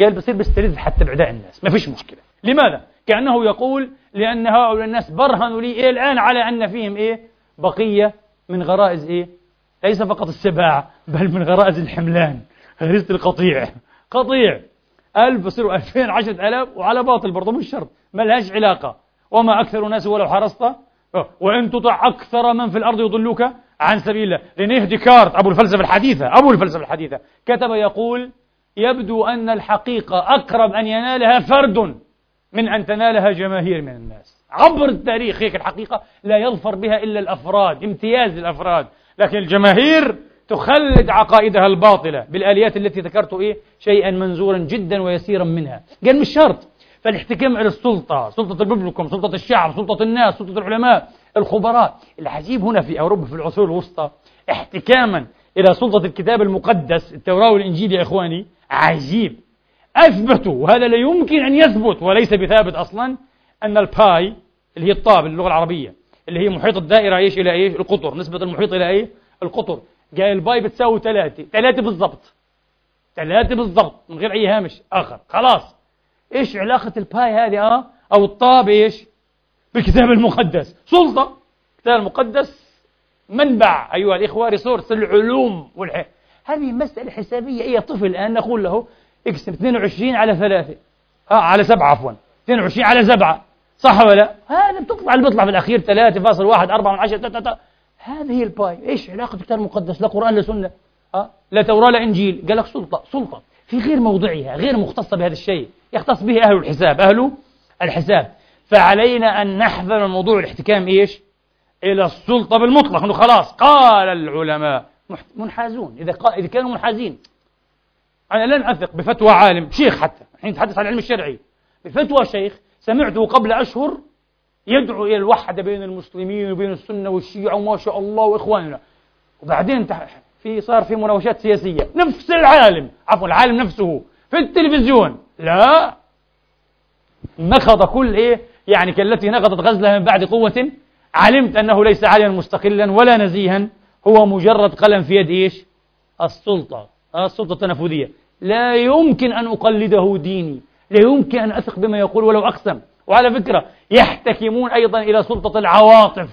قال بصير بستلذ حتى بعداء الناس. ما فيش مشكلة. لماذا؟ كأنه يقول لأن هؤلاء الناس برهنوا لي إيه الآن على أن فيهم إيه؟ بقية من غرائز إيه؟ ليس فقط السباع بل من غرائز الحملان. غريزة القطيع. قطيع. ألف بصيروا ألفين عشرة ألاف وعلى باطل برضه مش شرط. ما لهاش علاقة. وما أكثر الناس ولو حرصت وإن تطع أكثر من في الأرض يضلوك عن سبيل الله. رينيه ديكارت؟ أبو الفلسفة الحديثة أبو الفلسفة الحديثة. كتب يقول يبدو أن الحقيقة أقرب أن ينالها فرد من أن تنالها جماهير من الناس. عبر التاريخ هيك الحقيقة لا يظفر بها إلا الأفراد امتياز الأفراد. لكن الجماهير تخلد عقائدها الباطلة بالآليات التي ذكرت إيه؟ شيئا منزورا جدا ويسيرا منها. قال مش شرط. فالاحتكام على السلطة سلطة الببلكم سلطة الشعب سلطة الناس سلطة العلماء الخبراء. العجيب هنا في أوروبا في العصور الوسطى احتكاما إلى سلطة الكتاب المقدس التوراة والإنجيل يا إخواني عجيب. أثبتوا وهذا لا يمكن أن يثبت وليس بثابت أصلا أن الباي اللي هي الطاء باللغة العربية اللي هي محيط الدائرة إيش إلى إيش؟ القطر. نسبة المحيط إلى إيه؟ القطر. قال ال pi بتساوي ثلاثة ثلاثة بالضبط. ثلاثة بالضبط من غير أي هامش. آخر. خلاص. إيش علاقة ال pi هذه آه؟ أو الطاء بإيش بالكتاب المقدس. سلطة. الكتاب المقدس منبع. أيها الإخوة resource العلوم والحياة هذه مسألة حسابية. أي طفل الآن نقول له اقسم 22 على ثلاثة. آه على سبعة عفوا. 22 على سبعة. صح ولا لا؟ هذا بتطلع اللي بيطلع في الأخير. 3.1 4 من 10 هذه الباي إيش علاقة الكتاب المقدس؟ لا قرآن لا سنة. أه؟ لا توراة لا إنجيل. قال لك سلطة سلطة. في غير موضعها غير مختصة بهذا الشيء. يختص به أهل الحساب. أهل الحساب. فعلينا أن نحذر من موضوع الاحتكام إيش؟ إلى السلطة بالمطلق. أنه خلاص قال العلماء. منحازون. إذا, قال إذا كانوا منحازين. أنا لن أثق بفتوى عالم شيخ حتى. الحين نتحدث عن العلم الشرعي. بفتوى شيخ سمعته قبل أشهر يدعو إلى الوحدة بين المسلمين وبين السنة والشيعة وما شاء الله وإخواننا. وبعدين في صار في مناوشات سياسية. نفس العالم. عفوا العالم نفسه. في التلفزيون. لا. نقض كل إيه؟ يعني كالتي نقضت غزلها من بعد قوة. علمت أنه ليس عالما مستقلا ولا نزيها. هو مجرد قلم في يد إيش؟ السلطة. السلطة التنفذية. لا يمكن أن أقلده ديني. لا يمكن أن أثق بما يقول ولو أقسم. وعلى فكرة يحتكمون أيضا إلى سلطة العواطف.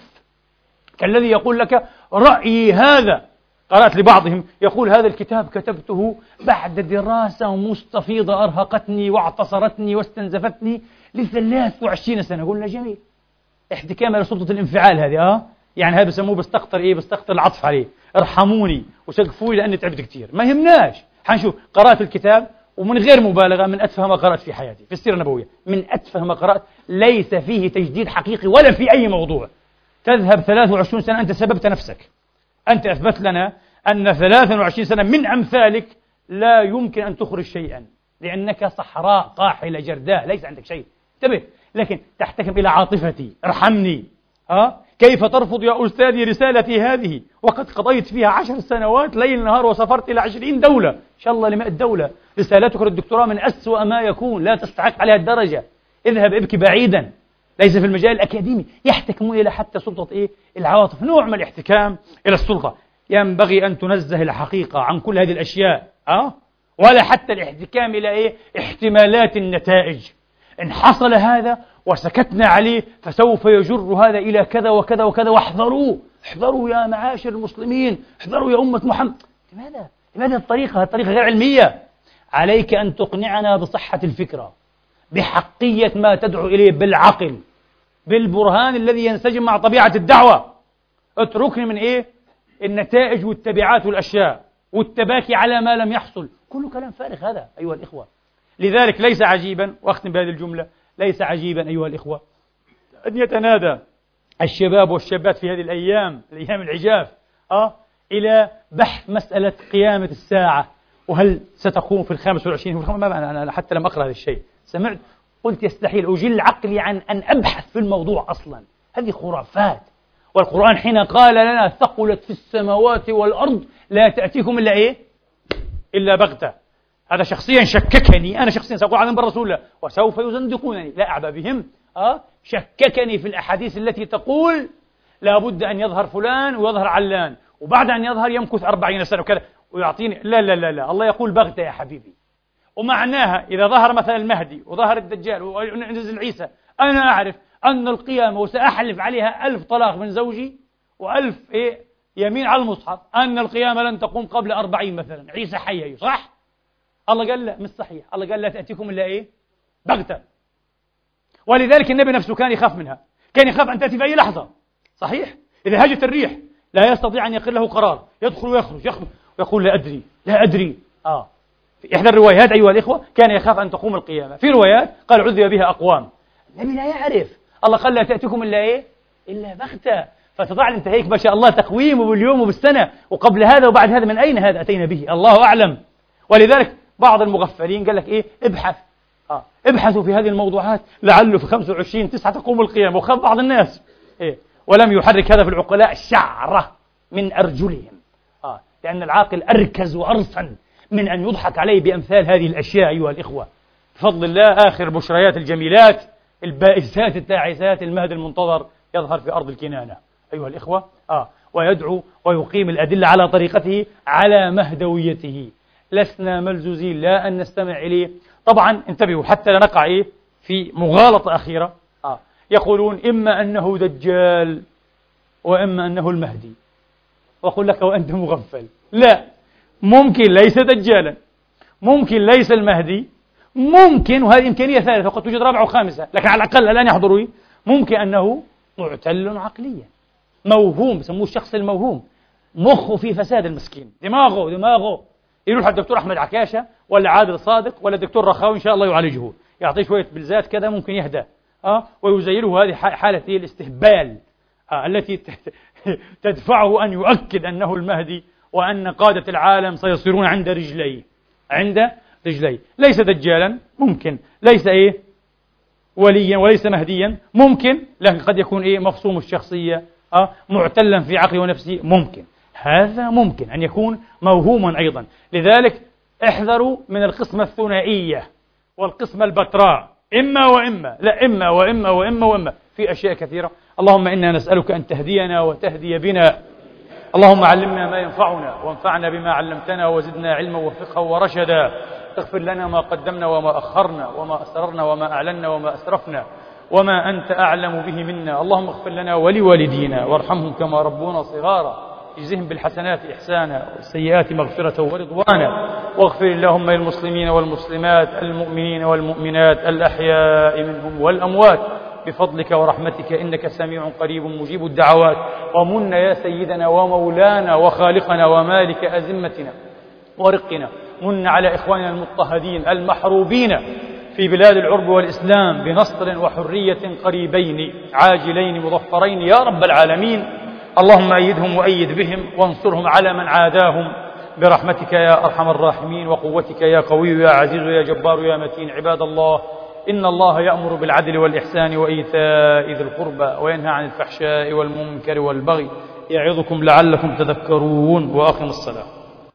كالذي يقول لك رأيي هذا. قرأت لبعضهم يقول هذا الكتاب كتبته بعد دراسة مستفيضة أرهقتني واعتصرتني واستنزفتني لثلاث وعشرين سنة. قلنا جميل. احتكام إلى سلطة الانفعال هذه آه؟ يعني هذا بسموه بستقطر إيه؟ بستقطر العطف عليه. ارحموني. وسقفوا لأني تعبت كثير. ما يهمناش. حنشوف. قرأت الكتاب ومن غير مبالغة من أتفه ما قرأت في حياتي في السيرة النبوية. من أتفه ما قرأت ليس فيه تجديد حقيقي ولا في أي موضوع. تذهب 23 سنة أنت سببت نفسك. أنت أثبت لنا أن 23 سنة من أمثالك لا يمكن أن تخرج شيئا لأنك صحراء قاحلة جرداء ليس عندك شيء. انتبه لكن تحتكم إلى عاطفتي ارحمني. ها كيف ترفض يا أستاذي رسالتي هذه؟ وقد قضيت فيها عشر سنوات ليل نهار وسافرت إلى عشرين دولة. إن شاء الله لمئة دولة. رسالتك للدكتوراه من أسوأ ما يكون. لا تستحق عليها الدرجة. اذهب ابكي بعيدا. ليس في المجال الأكاديمي. يحتكمون إلى حتى سلطة إيه؟ العواطف. نوع من الاحتكام إلى السلطة. ينبغي أن تنزه الحقيقة عن كل هذه الأشياء أه؟ ولا حتى الاحتكام إلى إيه؟ احتمالات النتائج. إن حصل هذا وسكتنا عليه فسوف يجر هذا إلى كذا وكذا وكذا واحذروا احذروا يا معاشر المسلمين احذروا يا أمة محمد لماذا؟ لماذا الطريقة؟ الطريقة غير علمية عليك أن تقنعنا بصحة الفكرة بحقية ما تدعو إليه بالعقل بالبرهان الذي ينسجم مع طبيعة الدعوة اتركني من إيه؟ النتائج والتبعات والأشياء والتباكي على ما لم يحصل كله كلام فارغ هذا أيها الإخوة لذلك ليس عجيبا وأختم بهذه الجملة ليس عجيبا أيها الإخوة. أن يتنادى الشباب والشابات في هذه الأيام الأيام العجاف أه إلى بحث مسألة قيامة الساعة. وهل ستقوم في الخامس والعشرين؟ في ما أنا حتى لم أقرأ هذا الشيء. سمعت قلت يستحيل أجل عقلي عن أن أبحث في الموضوع أصلا. هذه خرافات. والقرآن حين قال لنا ثقلت في السماوات والأرض لا تأتيكم إلا إيه؟ إلا بغتة. هذا شخصيا شككني. أنا شخصيا سأقول عن رسول الله وسوف يزندقونني. لا أعبأ بهم. أه؟ شككني في الأحاديث التي تقول لابد أن يظهر فلان ويظهر علان وبعد أن يظهر يمكث أربعين سنة وكذا ويعطيني لا لا لا لا. الله يقول بغتة يا حبيبي. ومعناها إذا ظهر مثلا المهدي وظهر الدجال ونزل عيسى أنا أعرف أن القيامة وسأحلف عليها ألف طلاق من زوجي وألف إيه؟ يمين على المصحف. أن القيامة لن تقوم قبل أربعين مثلا. عيسى حي صح؟ الله قال لا مش صحيح. الله قال لا تأتيكم إلا إيه؟ بغتة. ولذلك النبي نفسه كان يخاف منها. كان يخاف أن تأتي في أي لحظة. صحيح؟ إذا هاجت الريح لا يستطيع أن يقل له قرار. يدخل ويخرج يخرج. ويقول لا أدري لا أدري. آه. في إحدى الروايات أيها الإخوة كان يخاف أن تقوم القيامة. في روايات قال عذب بها أقوام. النبي لا يعرف. الله قال لا تأتيكم إلا إيه؟ إلا بغتة. فتضع أنت هيك ما شاء الله تقويمه باليوم وبالسنة. وقبل هذا وبعد هذا من أين هذا أتينا به؟ الله أعلم. ولذلك بعض المغفلين قال لك إيه؟ ابحث. آه. ابحثوا في هذه الموضوعات لعله في 25 تسعة تقوم القيامة وخاف بعض الناس. إيه. ولم يحرك هذا في العقلاء شعرة من أرجلهم. آه. لأن العاقل أركز وأرصن من أن يضحك عليه بأمثال هذه الأشياء أيها الإخوة. بفضل الله آخر البشريات الجميلات البائسات التاعسات المهد المنتظر يظهر في أرض الكنانة. أيها الإخوة. آه. ويدعو ويقيم الأدلة على طريقته على مهدويته. لسنا ملزوزين لا أن نستمع إليه. طبعا انتبهوا حتى لا نقع إيه؟ في مغالطة أخيرة. آه. يقولون إما أنه دجال وإما أنه المهدي. وأقول لك وأنت مغفل. لا ممكن ليس دجالا. ممكن ليس المهدي. ممكن وهذه إمكانية ثالثة وقد توجد رابعة وخامسة. لكن على الأقل الآن يحضروا ممكن أنه معتل عقليا. موهوم بسموه الشخص الموهوم. مخه في فساد المسكين. دماغه دماغه. يروح الدكتور أحمد عكاشة ولا عادل صادق ولا الدكتور رخاوي إن شاء الله يعالجه. يعطيه شوية بلزات كذا ممكن يهدى. أه؟ ويزيله هذه حالة الاستهبال أه التي تدفعه أن يؤكد أنه المهدي وأن قادة العالم سيصيرون عند رجليه. عند رجليه. ليس دجالا ممكن. ليس إيه؟ وليا وليس مهديا ممكن. لكن قد يكون إيه؟ مفصوم الشخصية أه؟ معتلا في عقله ونفسه ممكن. هذا ممكن أن يكون موهوما أيضا. لذلك احذروا من القسمة الثنائية والقسمة البتراء إما وإما لا إما وإما وإما وإما. في أشياء كثيرة. اللهم إنا نسألك أن تهدينا وتهدي بنا. اللهم علمنا ما ينفعنا وانفعنا بما علمتنا وزدنا علما وفقها ورشدا. اغفر لنا ما قدمنا وما أخرنا وما أسررنا وما أعلنا وما أسرفنا وما أنت أعلم به منا. اللهم اغفر لنا ولوالدينا وارحمهم كما ربونا صغارا. اجزهم بالحسنات إحسانا والسيئات مغفرة ورضوانا. واغفر اللهم للمسلمين والمسلمات المؤمنين والمؤمنات الأحياء منهم والأموات بفضلك ورحمتك إنك سميع قريب مجيب الدعوات. ومن يا سيدنا ومولانا وخالقنا ومالك أزمتنا ورقنا. من على إخواننا المضطهدين المحروبين في بلاد العرب والإسلام بنصر وحرية قريبين عاجلين مظفرين. يا رب العالمين اللهم أيدهم وأيد بهم وانصرهم على من عاداهم برحمتك يا أرحم الراحمين وقوتك يا قوي يا عزيز يا جبار يا متين عباد الله إن الله يأمر بالعدل والإحسان وإيتاء ذي القربى وينهى عن الفحشاء والمنكر والبغي يعظكم لعلكم تذكرون وأقم الصلاة